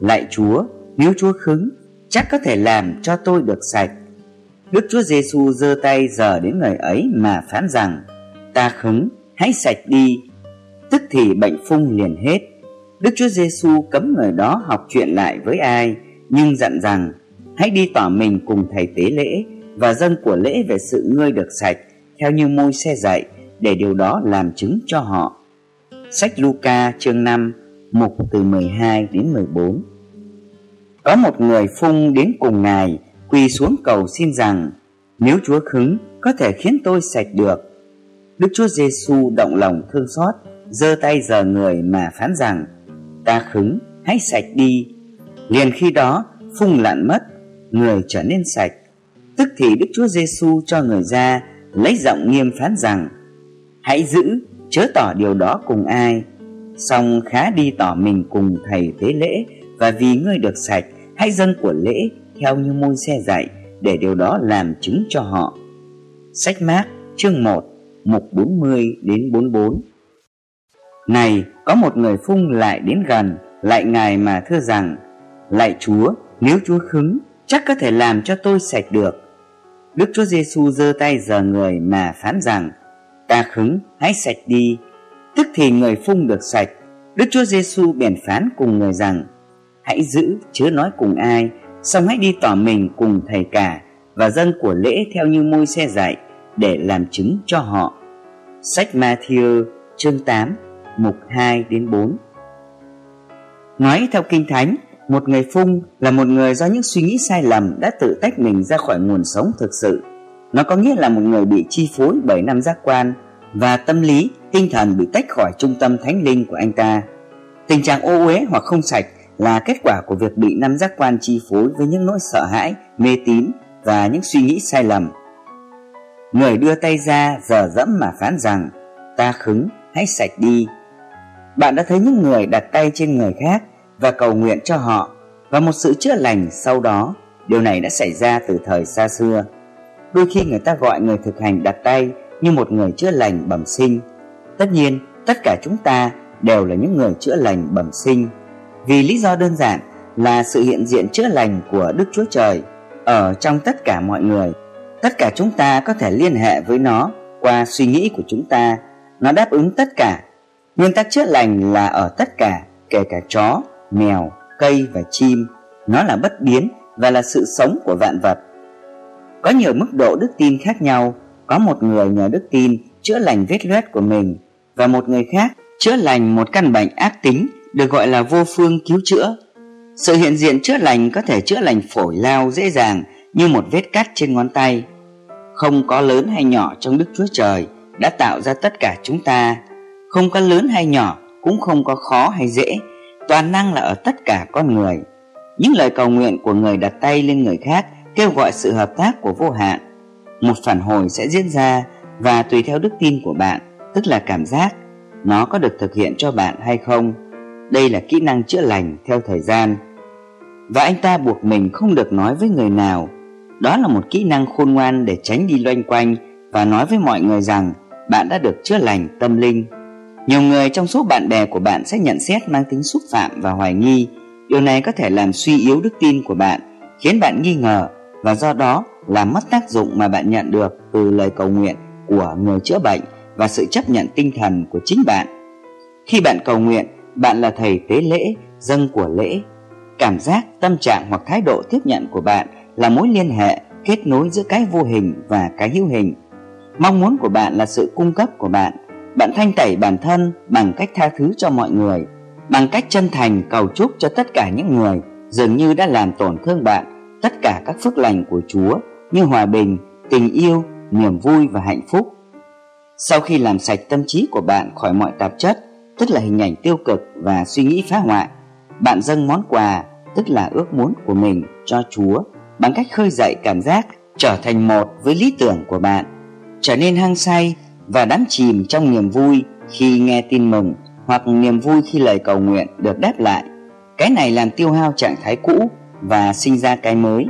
"Lạy Chúa, nếu Chúa khứng, chắc có thể làm cho tôi được sạch." Đức Chúa Giêsu giơ tay giờ đến người ấy mà phán rằng: "Ta khứng, hãy sạch đi." Tức thì bệnh phung liền hết. Đức Chúa Giêsu cấm người đó học chuyện lại với ai, nhưng dặn rằng: "Hãy đi tỏ mình cùng thầy tế lễ và dâng của lễ về sự ngươi được sạch theo như môi xe dạy để điều đó làm chứng cho họ." Sách Luca chương 5 mục từ 12 đến 14 Có một người phung đến cùng Ngài quỳ xuống cầu xin rằng nếu Chúa khứng có thể khiến tôi sạch được. Đức Chúa Giêsu động lòng thương xót, giơ tay giờ người mà phán rằng ta khứng, hãy sạch đi. Liền khi đó, phung lặn mất, người trở nên sạch. Tức thì Đức Chúa Giêsu cho người ra, lấy giọng nghiêm phán rằng hãy giữ, chớ tỏ điều đó cùng ai. song khá đi tỏ mình cùng thầy tế lễ và vì ngươi được sạch hãy dâng của lễ theo như môi xe dạy để điều đó làm chứng cho họ. Sách mát chương 1 mục 40 đến 44 Này, có một người phung lại đến gần, lại ngài mà thưa rằng, Lạy Chúa, nếu Chúa khứng, chắc có thể làm cho tôi sạch được. Đức Chúa Giêsu giơ tay giờ người mà phán rằng, Ta khứng, hãy sạch đi. Tức thì người phung được sạch. Đức Chúa Giêsu bèn phán cùng người rằng, Hãy giữ, chớ nói cùng ai, xong hãy đi tỏ mình cùng thầy cả và dân của lễ theo như môi xe dạy để làm chứng cho họ. Sách Matthew chương 8 mục 2 đến 4 Nói theo Kinh Thánh, một người phung là một người do những suy nghĩ sai lầm đã tự tách mình ra khỏi nguồn sống thực sự. Nó có nghĩa là một người bị chi phối bởi năm giác quan và tâm lý, tinh thần bị tách khỏi trung tâm thánh linh của anh ta. Tình trạng ô uế hoặc không sạch là kết quả của việc bị năm giác quan chi phối với những nỗi sợ hãi, mê tín và những suy nghĩ sai lầm. Người đưa tay ra giờ dẫm mà phán rằng Ta khứng, hãy sạch đi Bạn đã thấy những người đặt tay trên người khác Và cầu nguyện cho họ Và một sự chữa lành sau đó Điều này đã xảy ra từ thời xa xưa Đôi khi người ta gọi người thực hành đặt tay Như một người chữa lành bẩm sinh Tất nhiên tất cả chúng ta đều là những người chữa lành bẩm sinh Vì lý do đơn giản là sự hiện diện chữa lành của Đức Chúa Trời Ở trong tất cả mọi người Tất cả chúng ta có thể liên hệ với nó qua suy nghĩ của chúng ta. Nó đáp ứng tất cả. Nguyên tắc chữa lành là ở tất cả, kể cả chó, mèo, cây và chim. Nó là bất biến và là sự sống của vạn vật. Có nhiều mức độ đức tin khác nhau. Có một người nhờ đức tin chữa lành vết loét của mình và một người khác chữa lành một căn bệnh ác tính được gọi là vô phương cứu chữa. Sự hiện diện chữa lành có thể chữa lành phổi lao dễ dàng như một vết cắt trên ngón tay không có lớn hay nhỏ trong Đức Chúa Trời đã tạo ra tất cả chúng ta. Không có lớn hay nhỏ, cũng không có khó hay dễ, toàn năng là ở tất cả con người. Những lời cầu nguyện của người đặt tay lên người khác kêu gọi sự hợp tác của vô hạn. Một phản hồi sẽ diễn ra và tùy theo đức tin của bạn, tức là cảm giác, nó có được thực hiện cho bạn hay không. Đây là kỹ năng chữa lành theo thời gian. Và anh ta buộc mình không được nói với người nào đó là một kỹ năng khôn ngoan để tránh đi loanh quanh và nói với mọi người rằng bạn đã được chữa lành tâm linh. Nhiều người trong số bạn bè của bạn sẽ nhận xét mang tính xúc phạm và hoài nghi. Điều này có thể làm suy yếu đức tin của bạn, khiến bạn nghi ngờ và do đó làm mất tác dụng mà bạn nhận được từ lời cầu nguyện của người chữa bệnh và sự chấp nhận tinh thần của chính bạn. Khi bạn cầu nguyện, bạn là thầy tế lễ, dâng của lễ. Cảm giác, tâm trạng hoặc thái độ tiếp nhận của bạn – là mối liên hệ kết nối giữa cái vô hình và cái hữu hình. Mong muốn của bạn là sự cung cấp của bạn. Bạn thanh tẩy bản thân bằng cách tha thứ cho mọi người, bằng cách chân thành cầu chúc cho tất cả những người dường như đã làm tổn thương bạn tất cả các phước lành của Chúa như hòa bình, tình yêu, niềm vui và hạnh phúc. Sau khi làm sạch tâm trí của bạn khỏi mọi tạp chất, tức là hình ảnh tiêu cực và suy nghĩ phá hoại, bạn dâng món quà, tức là ước muốn của mình cho Chúa bằng cách khơi dậy cảm giác trở thành một với lý tưởng của bạn, trở nên hăng say và đắm chìm trong niềm vui khi nghe tin mừng hoặc niềm vui khi lời cầu nguyện được đáp lại. Cái này làm tiêu hao trạng thái cũ và sinh ra cái mới.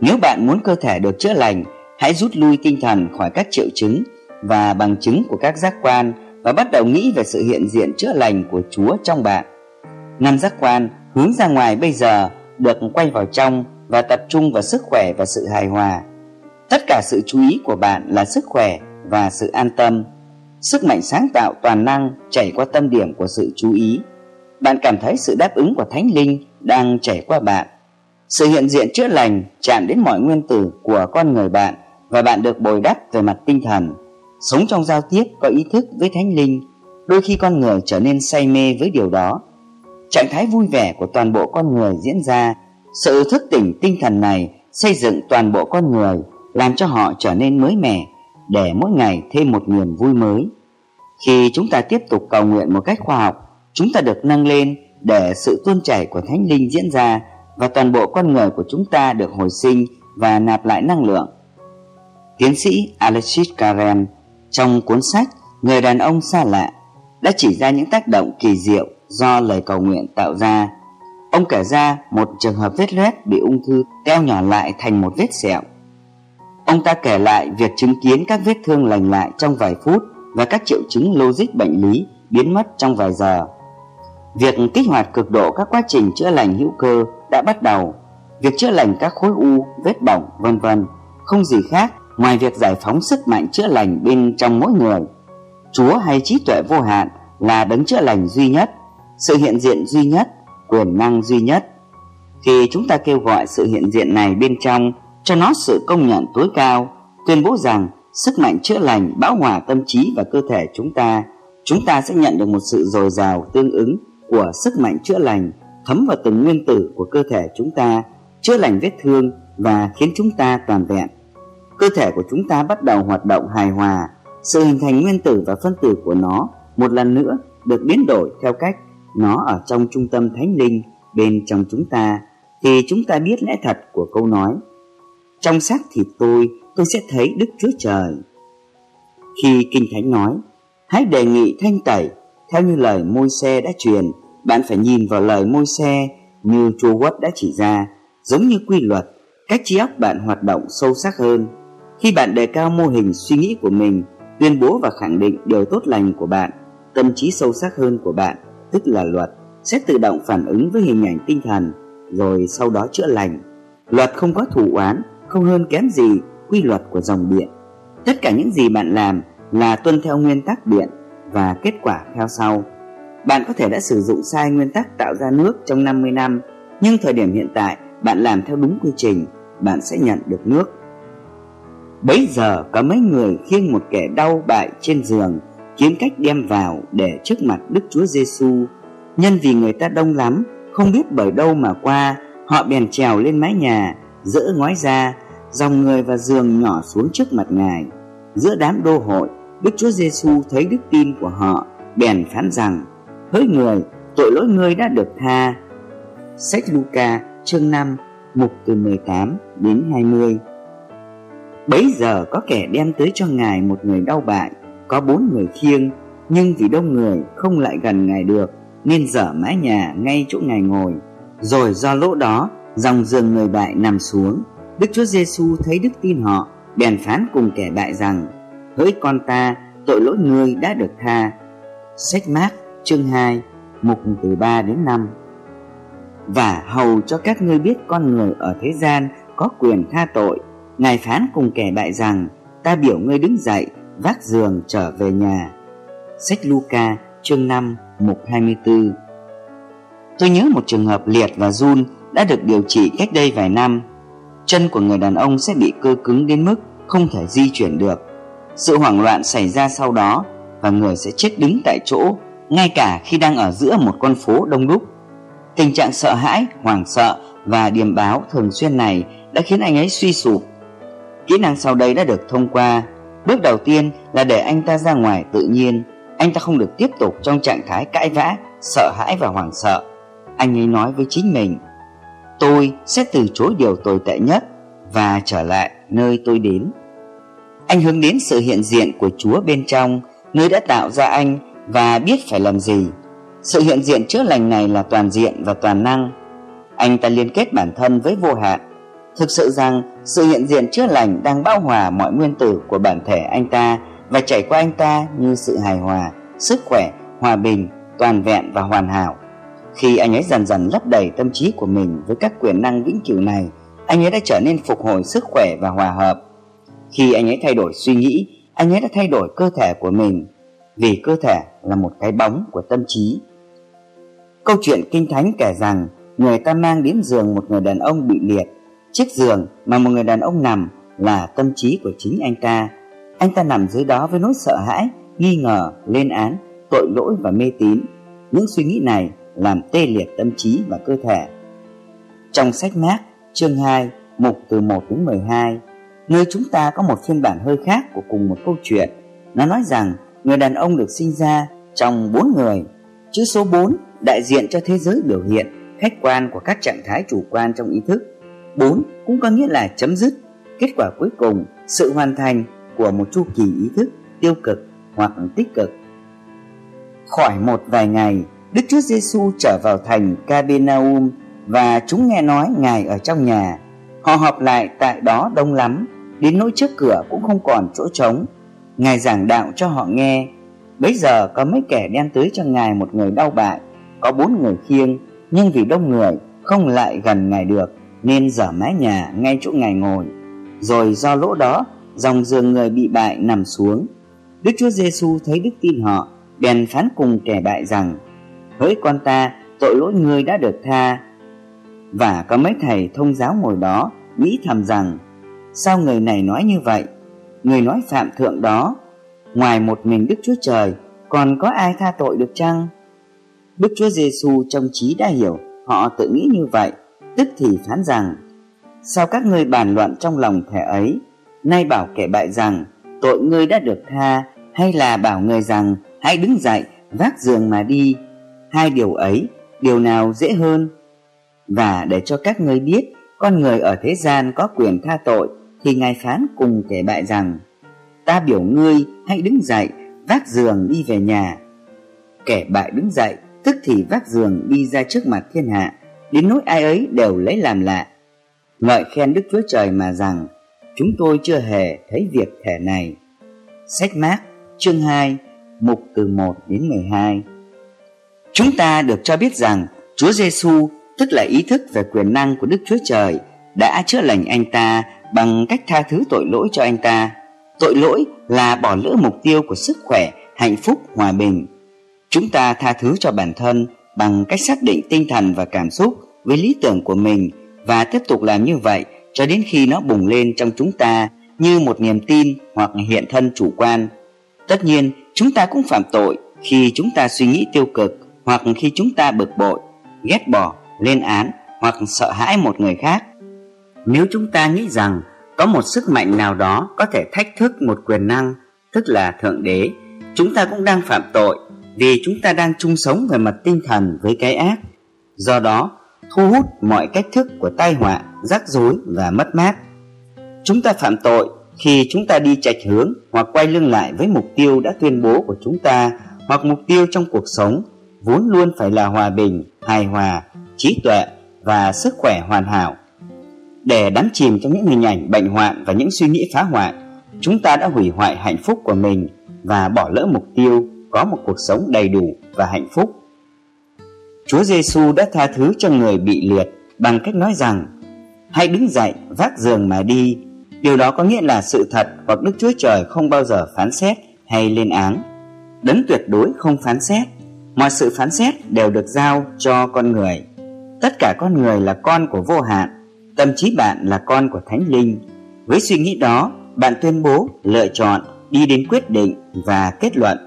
Nếu bạn muốn cơ thể được chữa lành, hãy rút lui tinh thần khỏi các triệu chứng và bằng chứng của các giác quan và bắt đầu nghĩ về sự hiện diện chữa lành của Chúa trong bạn. Năm giác quan hướng ra ngoài bây giờ được quay vào trong và tập trung vào sức khỏe và sự hài hòa. Tất cả sự chú ý của bạn là sức khỏe và sự an tâm. Sức mạnh sáng tạo toàn năng chảy qua tâm điểm của sự chú ý. Bạn cảm thấy sự đáp ứng của Thánh Linh đang chảy qua bạn. Sự hiện diện chữa lành chạm đến mọi nguyên tử của con người bạn và bạn được bồi đắp về mặt tinh thần. Sống trong giao tiếp có ý thức với Thánh Linh, đôi khi con người trở nên say mê với điều đó. Trạng thái vui vẻ của toàn bộ con người diễn ra sự thức tỉnh tinh thần này xây dựng toàn bộ con người, làm cho họ trở nên mới mẻ, để mỗi ngày thêm một niềm vui mới. Khi chúng ta tiếp tục cầu nguyện một cách khoa học, chúng ta được nâng lên để sự tuôn chảy của Thánh Linh diễn ra và toàn bộ con người của chúng ta được hồi sinh và nạp lại năng lượng. Tiến sĩ Alexis Karen trong cuốn sách Người đàn ông xa lạ đã chỉ ra những tác động kỳ diệu do lời cầu nguyện tạo ra Ông kể ra một trường hợp vết loét bị ung thư teo nhỏ lại thành một vết sẹo. Ông ta kể lại việc chứng kiến các vết thương lành lại trong vài phút và các triệu chứng logic bệnh lý biến mất trong vài giờ. Việc kích hoạt cực độ các quá trình chữa lành hữu cơ đã bắt đầu. Việc chữa lành các khối u, vết bỏng, vân vân không gì khác ngoài việc giải phóng sức mạnh chữa lành bên trong mỗi người. Chúa hay trí tuệ vô hạn là đấng chữa lành duy nhất, sự hiện diện duy nhất, quyền năng duy nhất. Khi chúng ta kêu gọi sự hiện diện này bên trong cho nó sự công nhận tối cao, tuyên bố rằng sức mạnh chữa lành bão hòa tâm trí và cơ thể chúng ta, chúng ta sẽ nhận được một sự dồi dào tương ứng của sức mạnh chữa lành thấm vào từng nguyên tử của cơ thể chúng ta, chữa lành vết thương và khiến chúng ta toàn vẹn. Cơ thể của chúng ta bắt đầu hoạt động hài hòa, sự hình thành nguyên tử và phân tử của nó một lần nữa được biến đổi theo cách nó ở trong trung tâm thánh linh bên trong chúng ta thì chúng ta biết lẽ thật của câu nói trong xác thịt tôi tôi sẽ thấy Đức Chúa Trời. Khi Kinh Thánh nói, hãy đề nghị thanh tẩy theo như lời môi xe đã truyền, bạn phải nhìn vào lời môi xe như Chúa Quất đã chỉ ra, giống như quy luật, cách trí óc bạn hoạt động sâu sắc hơn. Khi bạn đề cao mô hình suy nghĩ của mình, tuyên bố và khẳng định điều tốt lành của bạn, tâm trí sâu sắc hơn của bạn, tức là luật, sẽ tự động phản ứng với hình ảnh tinh thần, rồi sau đó chữa lành. Luật không có thủ oán, không hơn kém gì quy luật của dòng điện. Tất cả những gì bạn làm là tuân theo nguyên tắc điện và kết quả theo sau. Bạn có thể đã sử dụng sai nguyên tắc tạo ra nước trong 50 năm, nhưng thời điểm hiện tại bạn làm theo đúng quy trình, bạn sẽ nhận được nước. Bấy giờ có mấy người khiêng một kẻ đau bại trên giường, kiếm cách đem vào để trước mặt Đức Chúa Giêsu. Nhân vì người ta đông lắm, không biết bởi đâu mà qua, họ bèn trèo lên mái nhà, dỡ ngói ra dòng người và giường nhỏ xuống trước mặt ngài giữa đám đô hội đức chúa giêsu thấy đức tin của họ bèn phán rằng hỡi người tội lỗi ngươi đã được tha. Sách Luca chương 5 mục từ 18 đến 20 Bấy giờ có kẻ đem tới cho ngài một người đau bại Có bốn người khiêng Nhưng vì đông người không lại gần ngài được Nên dở mái nhà ngay chỗ ngài ngồi. Rồi do lỗ đó Dòng giường người bại nằm xuống. Đức Chúa Giêsu thấy đức tin họ, bèn phán cùng kẻ bại rằng: Hỡi con ta, tội lỗi ngươi đã được tha. Sách Mát chương 2, mục từ 3 đến 5. Và hầu cho các ngươi biết con người ở thế gian có quyền tha tội, Ngài phán cùng kẻ bại rằng: Ta biểu ngươi đứng dậy, vác giường trở về nhà. Sách Luca chương 5, mục 24. Tôi nhớ một trường hợp liệt và run đã được điều trị cách đây vài năm chân của người đàn ông sẽ bị cơ cứng đến mức không thể di chuyển được. Sự hoảng loạn xảy ra sau đó và người sẽ chết đứng tại chỗ ngay cả khi đang ở giữa một con phố đông đúc. Tình trạng sợ hãi, hoảng sợ và điềm báo thường xuyên này đã khiến anh ấy suy sụp. Kỹ năng sau đây đã được thông qua. Bước đầu tiên là để anh ta ra ngoài tự nhiên. Anh ta không được tiếp tục trong trạng thái cãi vã, sợ hãi và hoảng sợ. Anh ấy nói với chính mình tôi sẽ từ chối điều tồi tệ nhất và trở lại nơi tôi đến. Anh hướng đến sự hiện diện của Chúa bên trong, nơi đã tạo ra anh và biết phải làm gì. Sự hiện diện chữa lành này là toàn diện và toàn năng. Anh ta liên kết bản thân với vô hạn. Thực sự rằng sự hiện diện chữa lành đang bao hòa mọi nguyên tử của bản thể anh ta và chảy qua anh ta như sự hài hòa, sức khỏe, hòa bình, toàn vẹn và hoàn hảo. Khi anh ấy dần dần lấp đầy tâm trí của mình với các quyền năng vĩnh cửu này, anh ấy đã trở nên phục hồi sức khỏe và hòa hợp. Khi anh ấy thay đổi suy nghĩ, anh ấy đã thay đổi cơ thể của mình, vì cơ thể là một cái bóng của tâm trí. Câu chuyện Kinh Thánh kể rằng người ta mang đến giường một người đàn ông bị liệt. Chiếc giường mà một người đàn ông nằm là tâm trí của chính anh ta. Anh ta nằm dưới đó với nỗi sợ hãi, nghi ngờ, lên án, tội lỗi và mê tín. Những suy nghĩ này làm tê liệt tâm trí và cơ thể. Trong sách mát chương 2, mục từ 1 đến 12, nơi chúng ta có một phiên bản hơi khác của cùng một câu chuyện. Nó nói rằng người đàn ông được sinh ra trong bốn người. Chữ số 4 đại diện cho thế giới biểu hiện khách quan của các trạng thái chủ quan trong ý thức. 4 cũng có nghĩa là chấm dứt, kết quả cuối cùng, sự hoàn thành của một chu kỳ ý thức tiêu cực hoặc tích cực. Khỏi một vài ngày, Đức Chúa Giêsu trở vào thành Capernaum và chúng nghe nói Ngài ở trong nhà. Họ họp lại tại đó đông lắm, đến nỗi trước cửa cũng không còn chỗ trống. Ngài giảng đạo cho họ nghe. Bấy giờ có mấy kẻ đem tới cho Ngài một người đau bại, có bốn người khiêng, nhưng vì đông người không lại gần Ngài được, nên dở mái nhà ngay chỗ Ngài ngồi. Rồi do lỗ đó, dòng giường người bị bại nằm xuống. Đức Chúa Giêsu thấy đức tin họ, bèn phán cùng kẻ bại rằng: Hỡi con ta, tội lỗi ngươi đã được tha. Và có mấy thầy thông giáo ngồi đó nghĩ thầm rằng: Sao người này nói như vậy? Người nói phạm thượng đó, ngoài một mình Đức Chúa Trời, còn có ai tha tội được chăng? Đức Chúa Giêsu trong trí đã hiểu họ tự nghĩ như vậy, tức thì phán rằng: Sao các ngươi bàn luận trong lòng thẻ ấy? Nay bảo kẻ bại rằng tội ngươi đã được tha, hay là bảo người rằng hãy đứng dậy vác giường mà đi? Hai điều ấy, điều nào dễ hơn? Và để cho các ngươi biết con người ở thế gian có quyền tha tội thì ngài phán cùng kẻ bại rằng, ta biểu ngươi hãy đứng dậy, vác giường đi về nhà. Kẻ bại đứng dậy, tức thì vác giường đi ra trước mặt thiên hạ, đến nỗi ai ấy đều lấy làm lạ. Ngợi khen đức chúa trời mà rằng, chúng tôi chưa hề thấy việc thể này. Sách mát chương 2 mục từ 1 đến 12 chúng ta được cho biết rằng, chúa giêsu tức là ý thức về quyền năng của đức chúa trời, đã chữa lành anh ta bằng cách tha thứ tội lỗi cho anh ta. Tội lỗi là bỏ lỡ mục tiêu của sức khỏe, hạnh phúc, hòa bình. Chúng ta tha thứ cho bản thân bằng cách xác định tinh thần và cảm xúc với lý tưởng của mình và tiếp tục làm như vậy cho đến khi nó bùng lên trong chúng ta như một niềm tin hoặc hiện thân chủ quan. Tất nhiên, chúng ta cũng phạm tội khi chúng ta suy nghĩ tiêu cực hoặc khi chúng ta bực bội, ghét bỏ, lên án hoặc sợ hãi một người khác nếu chúng ta nghĩ rằng có một sức mạnh nào đó có thể thách thức một quyền năng, tức là Thượng Đế, chúng ta cũng đang phạm tội vì chúng ta đang chung sống về mặt tinh thần với cái ác. Do đó, thu hút mọi cách thức của tai họa, rắc rối và mất mát. Chúng ta phạm tội khi chúng ta đi chạch hướng hoặc quay lưng lại với mục tiêu đã tuyên bố của chúng ta hoặc mục tiêu trong cuộc sống vốn luôn phải là hòa bình, hài hòa, trí tuệ và sức khỏe hoàn hảo để đắm chìm trong những hình ảnh bệnh hoạn và những suy nghĩ phá hoại, chúng ta đã hủy hoại hạnh phúc của mình và bỏ lỡ mục tiêu có một cuộc sống đầy đủ và hạnh phúc. Chúa Giêsu đã tha thứ cho người bị liệt bằng cách nói rằng hãy đứng dậy vác giường mà đi. Điều đó có nghĩa là sự thật hoặc Đức Chúa Trời không bao giờ phán xét hay lên án. Đấng tuyệt đối không phán xét. Mọi sự phán xét đều được giao cho con người. Tất cả con người là con của vô hạn Tâm trí bạn là con của Thánh Linh. Với suy nghĩ đó, bạn tuyên bố, lựa chọn, đi đến quyết định và kết luận.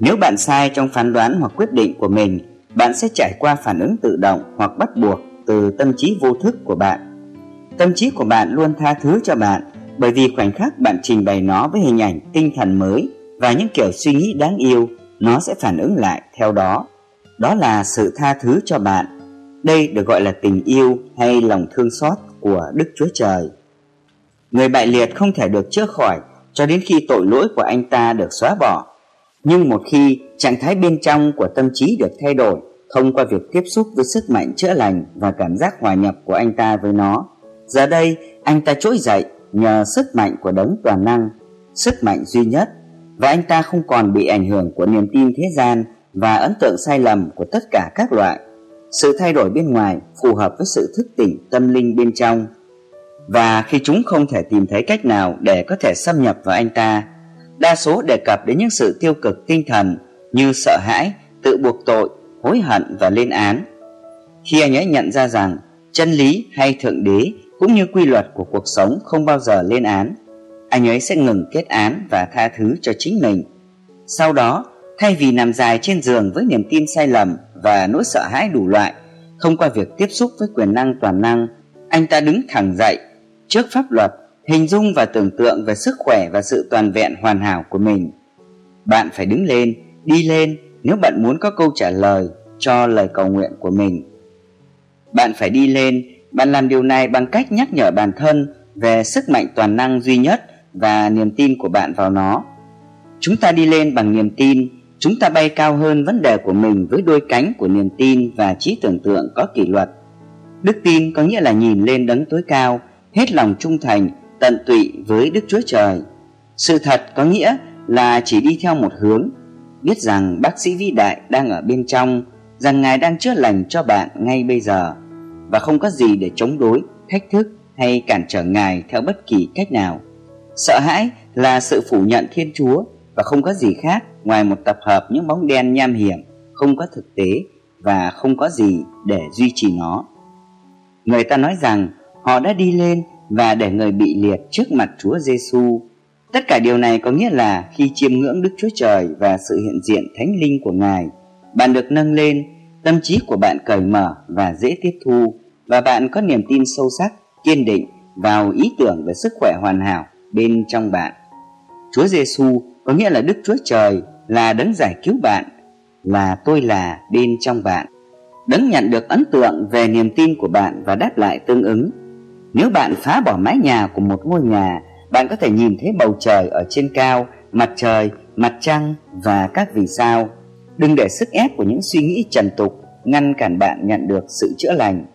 Nếu bạn sai trong phán đoán hoặc quyết định của mình, bạn sẽ trải qua phản ứng tự động hoặc bắt buộc từ tâm trí vô thức của bạn. Tâm trí của bạn luôn tha thứ cho bạn bởi vì khoảnh khắc bạn trình bày nó với hình ảnh tinh thần mới và những kiểu suy nghĩ đáng yêu, nó sẽ phản ứng lại theo đó. Đó là sự tha thứ cho bạn đây được gọi là tình yêu hay lòng thương xót của Đức Chúa Trời. Người bại liệt không thể được chữa khỏi cho đến khi tội lỗi của anh ta được xóa bỏ. Nhưng một khi trạng thái bên trong của tâm trí được thay đổi thông qua việc tiếp xúc với sức mạnh chữa lành và cảm giác hòa nhập của anh ta với nó, giờ đây anh ta trỗi dậy nhờ sức mạnh của đấng toàn năng, sức mạnh duy nhất và anh ta không còn bị ảnh hưởng của niềm tin thế gian và ấn tượng sai lầm của tất cả các loại sự thay đổi bên ngoài phù hợp với sự thức tỉnh tâm linh bên trong. Và khi chúng không thể tìm thấy cách nào để có thể xâm nhập vào anh ta, đa số đề cập đến những sự tiêu cực tinh thần như sợ hãi, tự buộc tội, hối hận và lên án. Khi anh ấy nhận ra rằng chân lý hay thượng đế cũng như quy luật của cuộc sống không bao giờ lên án, anh ấy sẽ ngừng kết án và tha thứ cho chính mình. Sau đó thay vì nằm dài trên giường với niềm tin sai lầm và nỗi sợ hãi đủ loại thông qua việc tiếp xúc với quyền năng toàn năng, anh ta đứng thẳng dậy trước pháp luật, hình dung và tưởng tượng về sức khỏe và sự toàn vẹn hoàn hảo của mình. Bạn phải đứng lên, đi lên nếu bạn muốn có câu trả lời cho lời cầu nguyện của mình. Bạn phải đi lên, bạn làm điều này bằng cách nhắc nhở bản thân về sức mạnh toàn năng duy nhất và niềm tin của bạn vào nó. Chúng ta đi lên bằng niềm tin Chúng ta bay cao hơn vấn đề của mình với đôi cánh của niềm tin và trí tưởng tượng có kỷ luật. Đức tin có nghĩa là nhìn lên đấng tối cao, hết lòng trung thành, tận tụy với Đức Chúa Trời. Sự thật có nghĩa là chỉ đi theo một hướng, biết rằng bác sĩ vĩ đại đang ở bên trong, rằng Ngài đang chữa lành cho bạn ngay bây giờ và không có gì để chống đối, thách thức hay cản trở Ngài theo bất kỳ cách nào. Sợ hãi là sự phủ nhận Thiên Chúa và không có gì khác ngoài một tập hợp những bóng đen nham hiểm, không có thực tế và không có gì để duy trì nó. Người ta nói rằng họ đã đi lên và để người bị liệt trước mặt Chúa Giêsu. Tất cả điều này có nghĩa là khi chiêm ngưỡng Đức Chúa Trời và sự hiện diện thánh linh của Ngài, bạn được nâng lên, tâm trí của bạn cởi mở và dễ tiếp thu và bạn có niềm tin sâu sắc, kiên định vào ý tưởng về sức khỏe hoàn hảo bên trong bạn. Chúa Giêsu có nghĩa là Đức Chúa Trời là đấng giải cứu bạn, là tôi là bên trong bạn. Đấng nhận được ấn tượng về niềm tin của bạn và đáp lại tương ứng. Nếu bạn phá bỏ mái nhà của một ngôi nhà, bạn có thể nhìn thấy bầu trời ở trên cao, mặt trời, mặt trăng và các vì sao. Đừng để sức ép của những suy nghĩ trần tục ngăn cản bạn nhận được sự chữa lành.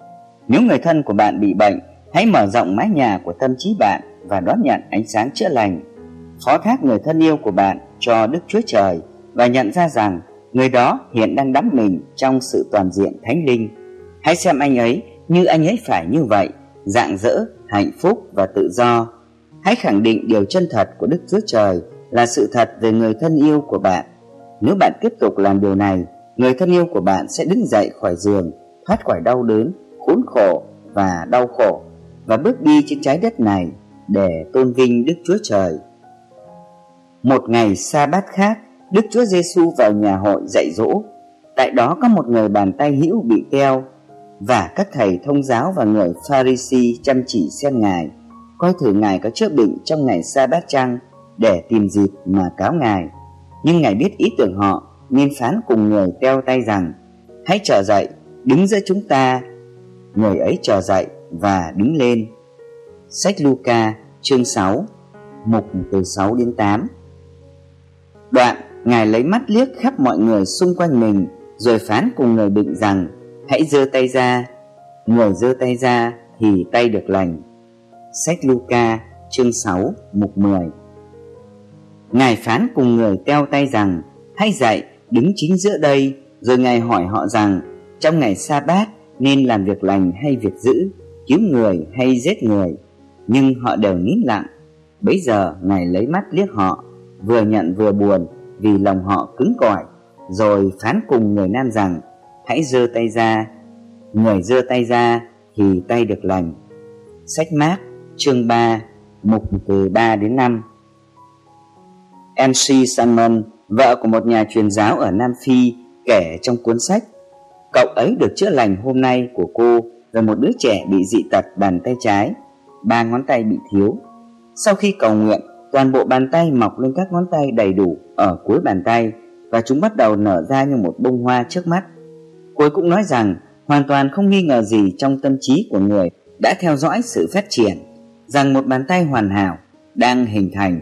Nếu người thân của bạn bị bệnh, hãy mở rộng mái nhà của tâm trí bạn và đón nhận ánh sáng chữa lành. Phó thác người thân yêu của bạn cho Đức Chúa Trời và nhận ra rằng người đó hiện đang đắm mình trong sự toàn diện thánh linh. Hãy xem anh ấy như anh ấy phải như vậy, dạng dỡ, hạnh phúc và tự do. Hãy khẳng định điều chân thật của Đức Chúa Trời là sự thật về người thân yêu của bạn. Nếu bạn tiếp tục làm điều này, người thân yêu của bạn sẽ đứng dậy khỏi giường, thoát khỏi đau đớn, khốn khổ và đau khổ và bước đi trên trái đất này để tôn vinh Đức Chúa Trời. Một ngày sa bát khác, Đức Chúa Giêsu vào nhà hội dạy dỗ. Tại đó có một người bàn tay hữu bị teo và các thầy thông giáo và người Pharisee chăm chỉ xem Ngài, coi thử Ngài có chữa bệnh trong ngày sa bát chăng để tìm dịp mà cáo Ngài. Nhưng Ngài biết ý tưởng họ nên phán cùng người teo tay rằng Hãy trở dậy, đứng giữa chúng ta. Người ấy trở dậy và đứng lên. Sách Luca chương 6 Mục từ 6 đến 8 Đoạn, Ngài lấy mắt liếc khắp mọi người xung quanh mình, Rồi phán cùng người bệnh rằng, Hãy giơ tay ra. Người giơ tay ra thì tay được lành. Sách Luca, chương 6 mục 10 Ngài phán cùng người teo tay rằng, Hãy dậy, đứng chính giữa đây. Rồi Ngài hỏi họ rằng, Trong ngày sa bát nên làm việc lành hay việc dữ, Cứu người hay giết người? Nhưng họ đều nín lặng. Bấy giờ Ngài lấy mắt liếc họ. Vừa nhận vừa buồn Vì lòng họ cứng cỏi, Rồi phán cùng người nam rằng, Hãy giơ tay ra. Người giơ tay ra Thì tay được lành. Sách mát chương 3 Mục từ 3 đến 5 MC Salmon Vợ của một nhà truyền giáo ở Nam Phi, Kể trong cuốn sách, Cậu ấy được chữa lành hôm nay của cô Về một đứa trẻ bị dị tật bàn tay trái, Ba ngón tay bị thiếu. Sau khi cầu nguyện Toàn bộ bàn tay mọc lên các ngón tay đầy đủ Ở cuối bàn tay Và chúng bắt đầu nở ra như một bông hoa trước mắt Cô ấy cũng nói rằng Hoàn toàn không nghi ngờ gì trong tâm trí của người Đã theo dõi sự phát triển Rằng một bàn tay hoàn hảo Đang hình thành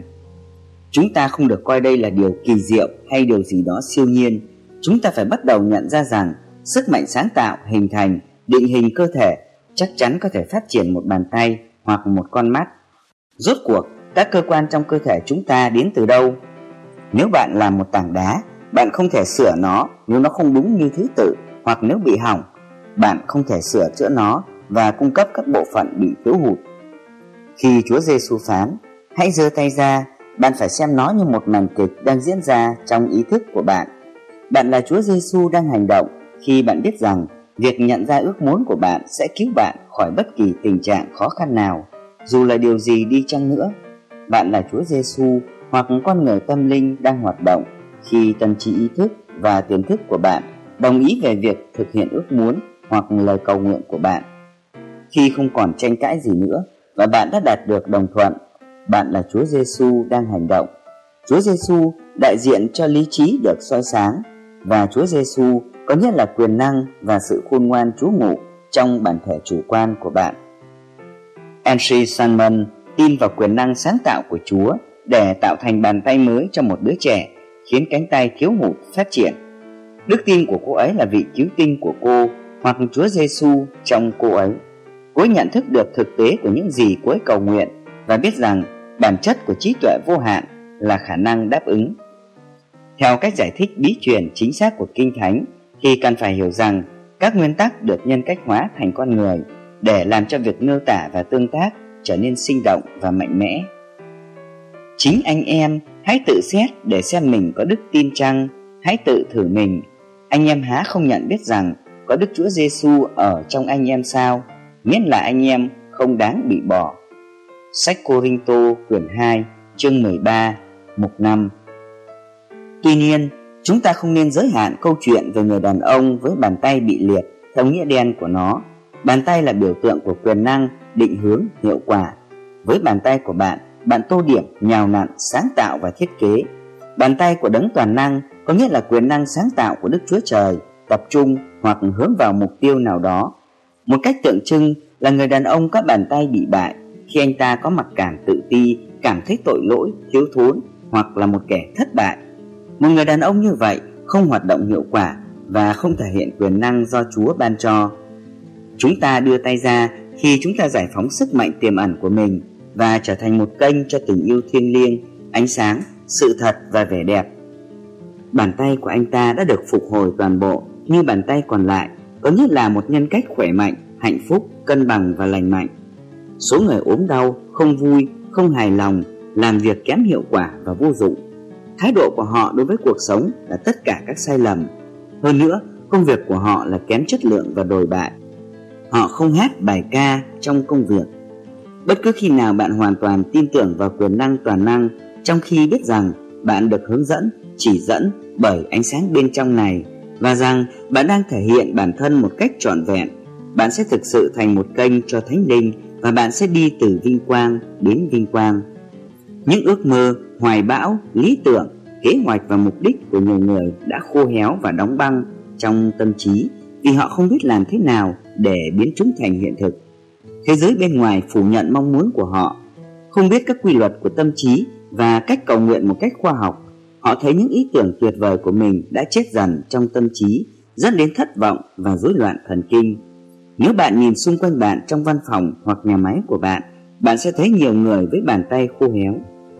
Chúng ta không được coi đây là điều kỳ diệu hay điều gì đó siêu nhiên. Chúng ta phải bắt đầu nhận ra rằng sức mạnh sáng tạo, hình thành, định hình cơ thể chắc chắn có thể phát triển một bàn tay hoặc một con mắt. Rốt cuộc, các cơ quan trong cơ thể chúng ta đến từ đâu? Nếu bạn là một tảng đá, bạn không thể sửa nó nếu nó không đúng như thứ tự hoặc nếu bị hỏng, bạn không thể sửa chữa nó và cung cấp các bộ phận bị thiếu hụt. Khi Chúa Giêsu phán, hãy giơ tay ra bạn phải xem nó như một màn kịch đang diễn ra trong ý thức của bạn. Bạn là Chúa Giêsu đang hành động khi bạn biết rằng việc nhận ra ước muốn của bạn sẽ cứu bạn khỏi bất kỳ tình trạng khó khăn nào, dù là điều gì đi chăng nữa. Bạn là Chúa Giêsu hoặc con người tâm linh đang hoạt động khi tâm trí ý thức và tiềm thức của bạn đồng ý về việc thực hiện ước muốn hoặc lời cầu nguyện của bạn. Khi không còn tranh cãi gì nữa và bạn đã đạt được đồng thuận, bạn là Chúa Giêsu đang hành động. Chúa Giêsu đại diện cho lý trí được soi sáng và Chúa Giêsu có nghĩa là quyền năng và sự khôn ngoan trú ngụ trong bản thể chủ quan của bạn. Angie Salmon tin vào quyền năng sáng tạo của Chúa để tạo thành bàn tay mới cho một đứa trẻ, khiến cánh tay thiếu hụt phát triển. Đức tin của cô ấy là vị cứu tinh của cô hoặc Chúa Giêsu trong cô ấy. Cô ấy nhận thức được thực tế của những gì cô ấy cầu nguyện và biết rằng bản chất của trí tuệ vô hạn là khả năng đáp ứng. Theo cách giải thích bí truyền chính xác của Kinh Thánh thì cần phải hiểu rằng các nguyên tắc được nhân cách hóa thành con người để làm cho việc miêu tả và tương tác trở nên sinh động và mạnh mẽ. Chính anh em hãy tự xét để xem mình có đức tin chăng, hãy tự thử mình. Anh em há không nhận biết rằng có Đức Chúa Giêsu ở trong anh em sao, miễn là anh em không đáng bị bỏ. Sách Cô-rin-tô quyển 2 chương 13 mục 5 Tuy nhiên, chúng ta không nên giới hạn câu chuyện về người đàn ông với bàn tay bị liệt theo nghĩa đen của nó. Bàn tay là biểu tượng của quyền năng, định hướng, hiệu quả. Với bàn tay của bạn, bạn tô điểm, nhào nặn, sáng tạo và thiết kế. Bàn tay của đấng toàn năng có nghĩa là quyền năng sáng tạo của Đức Chúa Trời, tập trung hoặc hướng vào mục tiêu nào đó. Một cách tượng trưng là người đàn ông có bàn tay bị bại khi anh ta có mặc cảm tự ti, cảm thấy tội lỗi, thiếu thốn hoặc là một kẻ thất bại. Một người đàn ông như vậy không hoạt động hiệu quả và không thể hiện quyền năng do Chúa ban cho. Chúng ta đưa tay ra khi chúng ta giải phóng sức mạnh tiềm ẩn của mình và trở thành một kênh cho tình yêu thiêng liêng, ánh sáng, sự thật và vẻ đẹp. Bàn tay của anh ta đã được phục hồi toàn bộ như bàn tay còn lại, có nghĩa là một nhân cách khỏe mạnh, hạnh phúc, cân bằng và lành mạnh. Số người ốm đau, không vui, không hài lòng, làm việc kém hiệu quả và vô dụng. Thái độ của họ đối với cuộc sống là tất cả các sai lầm. Hơn nữa, công việc của họ là kém chất lượng và đồi bại. Họ không hát bài ca trong công việc. Bất cứ khi nào bạn hoàn toàn tin tưởng vào quyền năng toàn năng trong khi biết rằng bạn được hướng dẫn, chỉ dẫn bởi ánh sáng bên trong này và rằng bạn đang thể hiện bản thân một cách trọn vẹn, bạn sẽ thực sự thành một kênh cho thánh linh và bạn sẽ đi từ vinh quang đến vinh quang. Những ước mơ, hoài bão, lý tưởng, kế hoạch và mục đích của nhiều người đã khô héo và đóng băng trong tâm trí vì họ không biết làm thế nào để biến chúng thành hiện thực. Thế giới bên ngoài phủ nhận mong muốn của họ, không biết các quy luật của tâm trí và cách cầu nguyện một cách khoa học. Họ thấy những ý tưởng tuyệt vời của mình đã chết dần trong tâm trí, dẫn đến thất vọng và rối loạn thần kinh. Nếu bạn nhìn xung quanh bạn trong văn phòng hoặc nhà máy của bạn, bạn sẽ thấy nhiều người với bàn tay khô héo.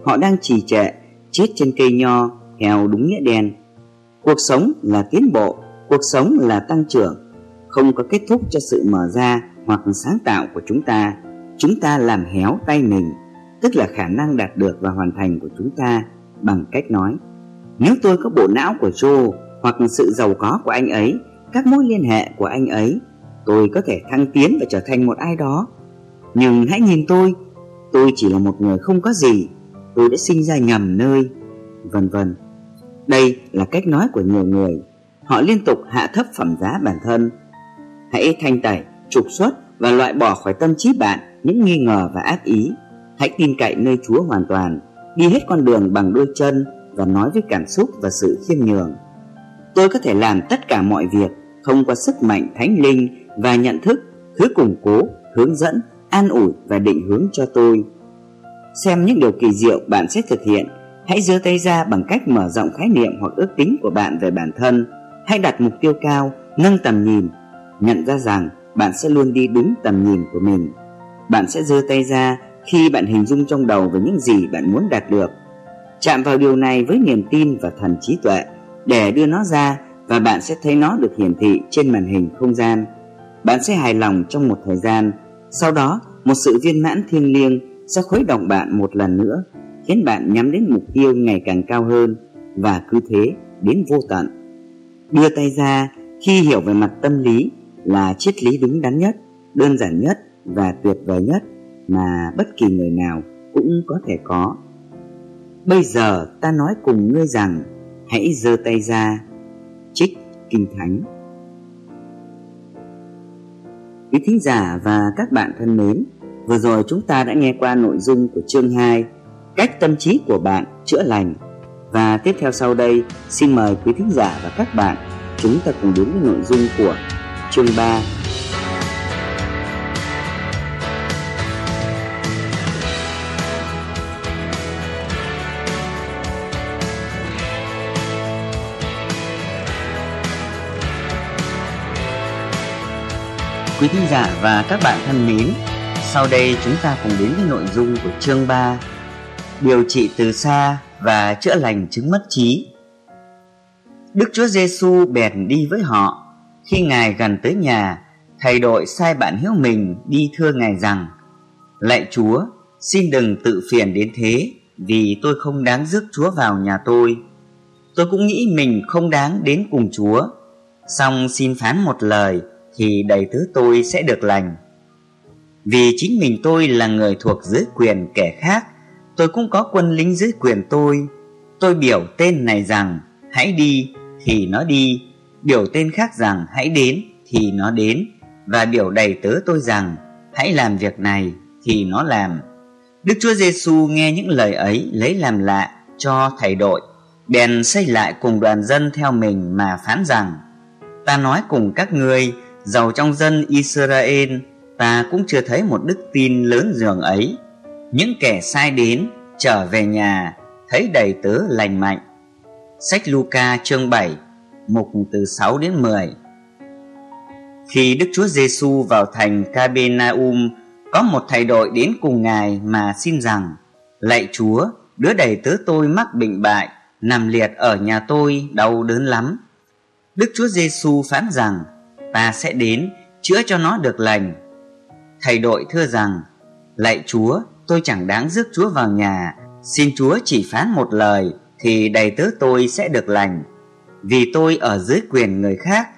Họ đang trì trệ, chết trên cây nho theo đúng nghĩa đen. Cuộc sống là tiến bộ, cuộc sống là tăng trưởng, không có kết thúc cho sự mở ra hoặc sáng tạo của chúng ta. Chúng ta làm héo tay mình, tức là khả năng đạt được và hoàn thành của chúng ta bằng cách nói nếu tôi có bộ não của Joe hoặc sự giàu có của anh ấy, các mối liên hệ của anh ấy, tôi có thể thăng tiến và trở thành một ai đó. Nhưng hãy nhìn tôi, tôi chỉ là một người không có gì, tôi đã sinh ra nhầm nơi, vân vân. Đây là cách nói của nhiều người. Họ liên tục hạ thấp phẩm giá bản thân. Hãy thanh tẩy, trục xuất và loại bỏ khỏi tâm trí bạn những nghi ngờ và ác ý. Hãy tin cậy nơi Chúa hoàn toàn, đi hết con đường bằng đôi chân và nói với cảm xúc và sự khiêm nhường. Tôi có thể làm tất cả mọi việc thông qua sức mạnh thánh linh và nhận thức thứ củng cố, hướng dẫn, an ủi và định hướng cho tôi. Xem những điều kỳ diệu bạn sẽ thực hiện. Hãy giơ tay ra bằng cách mở rộng khái niệm hoặc ước tính của bạn về bản thân. Hãy đặt mục tiêu cao, nâng tầm nhìn. Nhận ra rằng bạn sẽ luôn đi đúng tầm nhìn của mình. Bạn sẽ giơ tay ra khi bạn hình dung trong đầu về những gì bạn muốn đạt được Chạm vào điều này với niềm tin và thần trí tuệ để đưa nó ra và bạn sẽ thấy nó được hiển thị trên màn hình không gian. Bạn sẽ hài lòng trong một thời gian, sau đó một sự viên mãn thiêng liêng sẽ khuấy động bạn một lần nữa, khiến bạn nhắm đến mục tiêu ngày càng cao hơn và cứ thế đến vô tận. Đưa tay ra khi hiểu về mặt tâm lý là triết lý đúng đắn nhất, đơn giản nhất và tuyệt vời nhất mà bất kỳ người nào cũng có thể có. Bây giờ ta nói cùng ngươi rằng Hãy giơ tay ra Trích Kinh Thánh Quý thính giả và các bạn thân mến Vừa rồi chúng ta đã nghe qua nội dung của chương 2 Cách tâm trí của bạn chữa lành Và tiếp theo sau đây Xin mời quý thính giả và các bạn Chúng ta cùng đến với nội dung của chương 3 Quý thính giả và các bạn thân mến, sau đây chúng ta cùng đến với nội dung của chương 3 Điều trị từ xa và chữa lành chứng mất trí. Đức Chúa Giêsu bèn đi với họ. Khi Ngài gần tới nhà, thầy đội sai bạn hiếu mình đi thưa Ngài rằng Lạy Chúa, xin đừng tự phiền đến thế Vì tôi không đáng rước Chúa vào nhà tôi Tôi cũng nghĩ mình không đáng đến cùng Chúa Xong xin phán một lời thì đầy thứ tôi sẽ được lành. Vì chính mình tôi là người thuộc dưới quyền kẻ khác, tôi cũng có quân lính dưới quyền tôi. Tôi biểu tên này rằng hãy đi thì nó đi, biểu tên khác rằng hãy đến thì nó đến, và biểu đầy tớ tôi rằng hãy làm việc này thì nó làm. Đức Chúa Giêsu nghe những lời ấy lấy làm lạ cho thầy đội, bèn xây lại cùng đoàn dân theo mình mà phán rằng: Ta nói cùng các ngươi Giàu trong dân Israel Ta cũng chưa thấy một đức tin lớn dường ấy. Những kẻ sai đến Trở về nhà Thấy đầy tớ lành mạnh. Sách Luca chương 7 Mục từ 6 đến 10 Khi Đức Chúa Giêsu vào thành Capernaum Có một thầy đội đến cùng Ngài mà xin rằng Lạy Chúa, đứa đầy tớ tôi mắc bệnh bại Nằm liệt ở nhà tôi đau đớn lắm Đức Chúa Giêsu phán rằng ta sẽ đến chữa cho nó được lành. Thầy đội thưa rằng, lạy Chúa, tôi chẳng đáng rước Chúa vào nhà, xin Chúa chỉ phán một lời thì đầy tớ tôi sẽ được lành. Vì tôi ở dưới quyền người khác.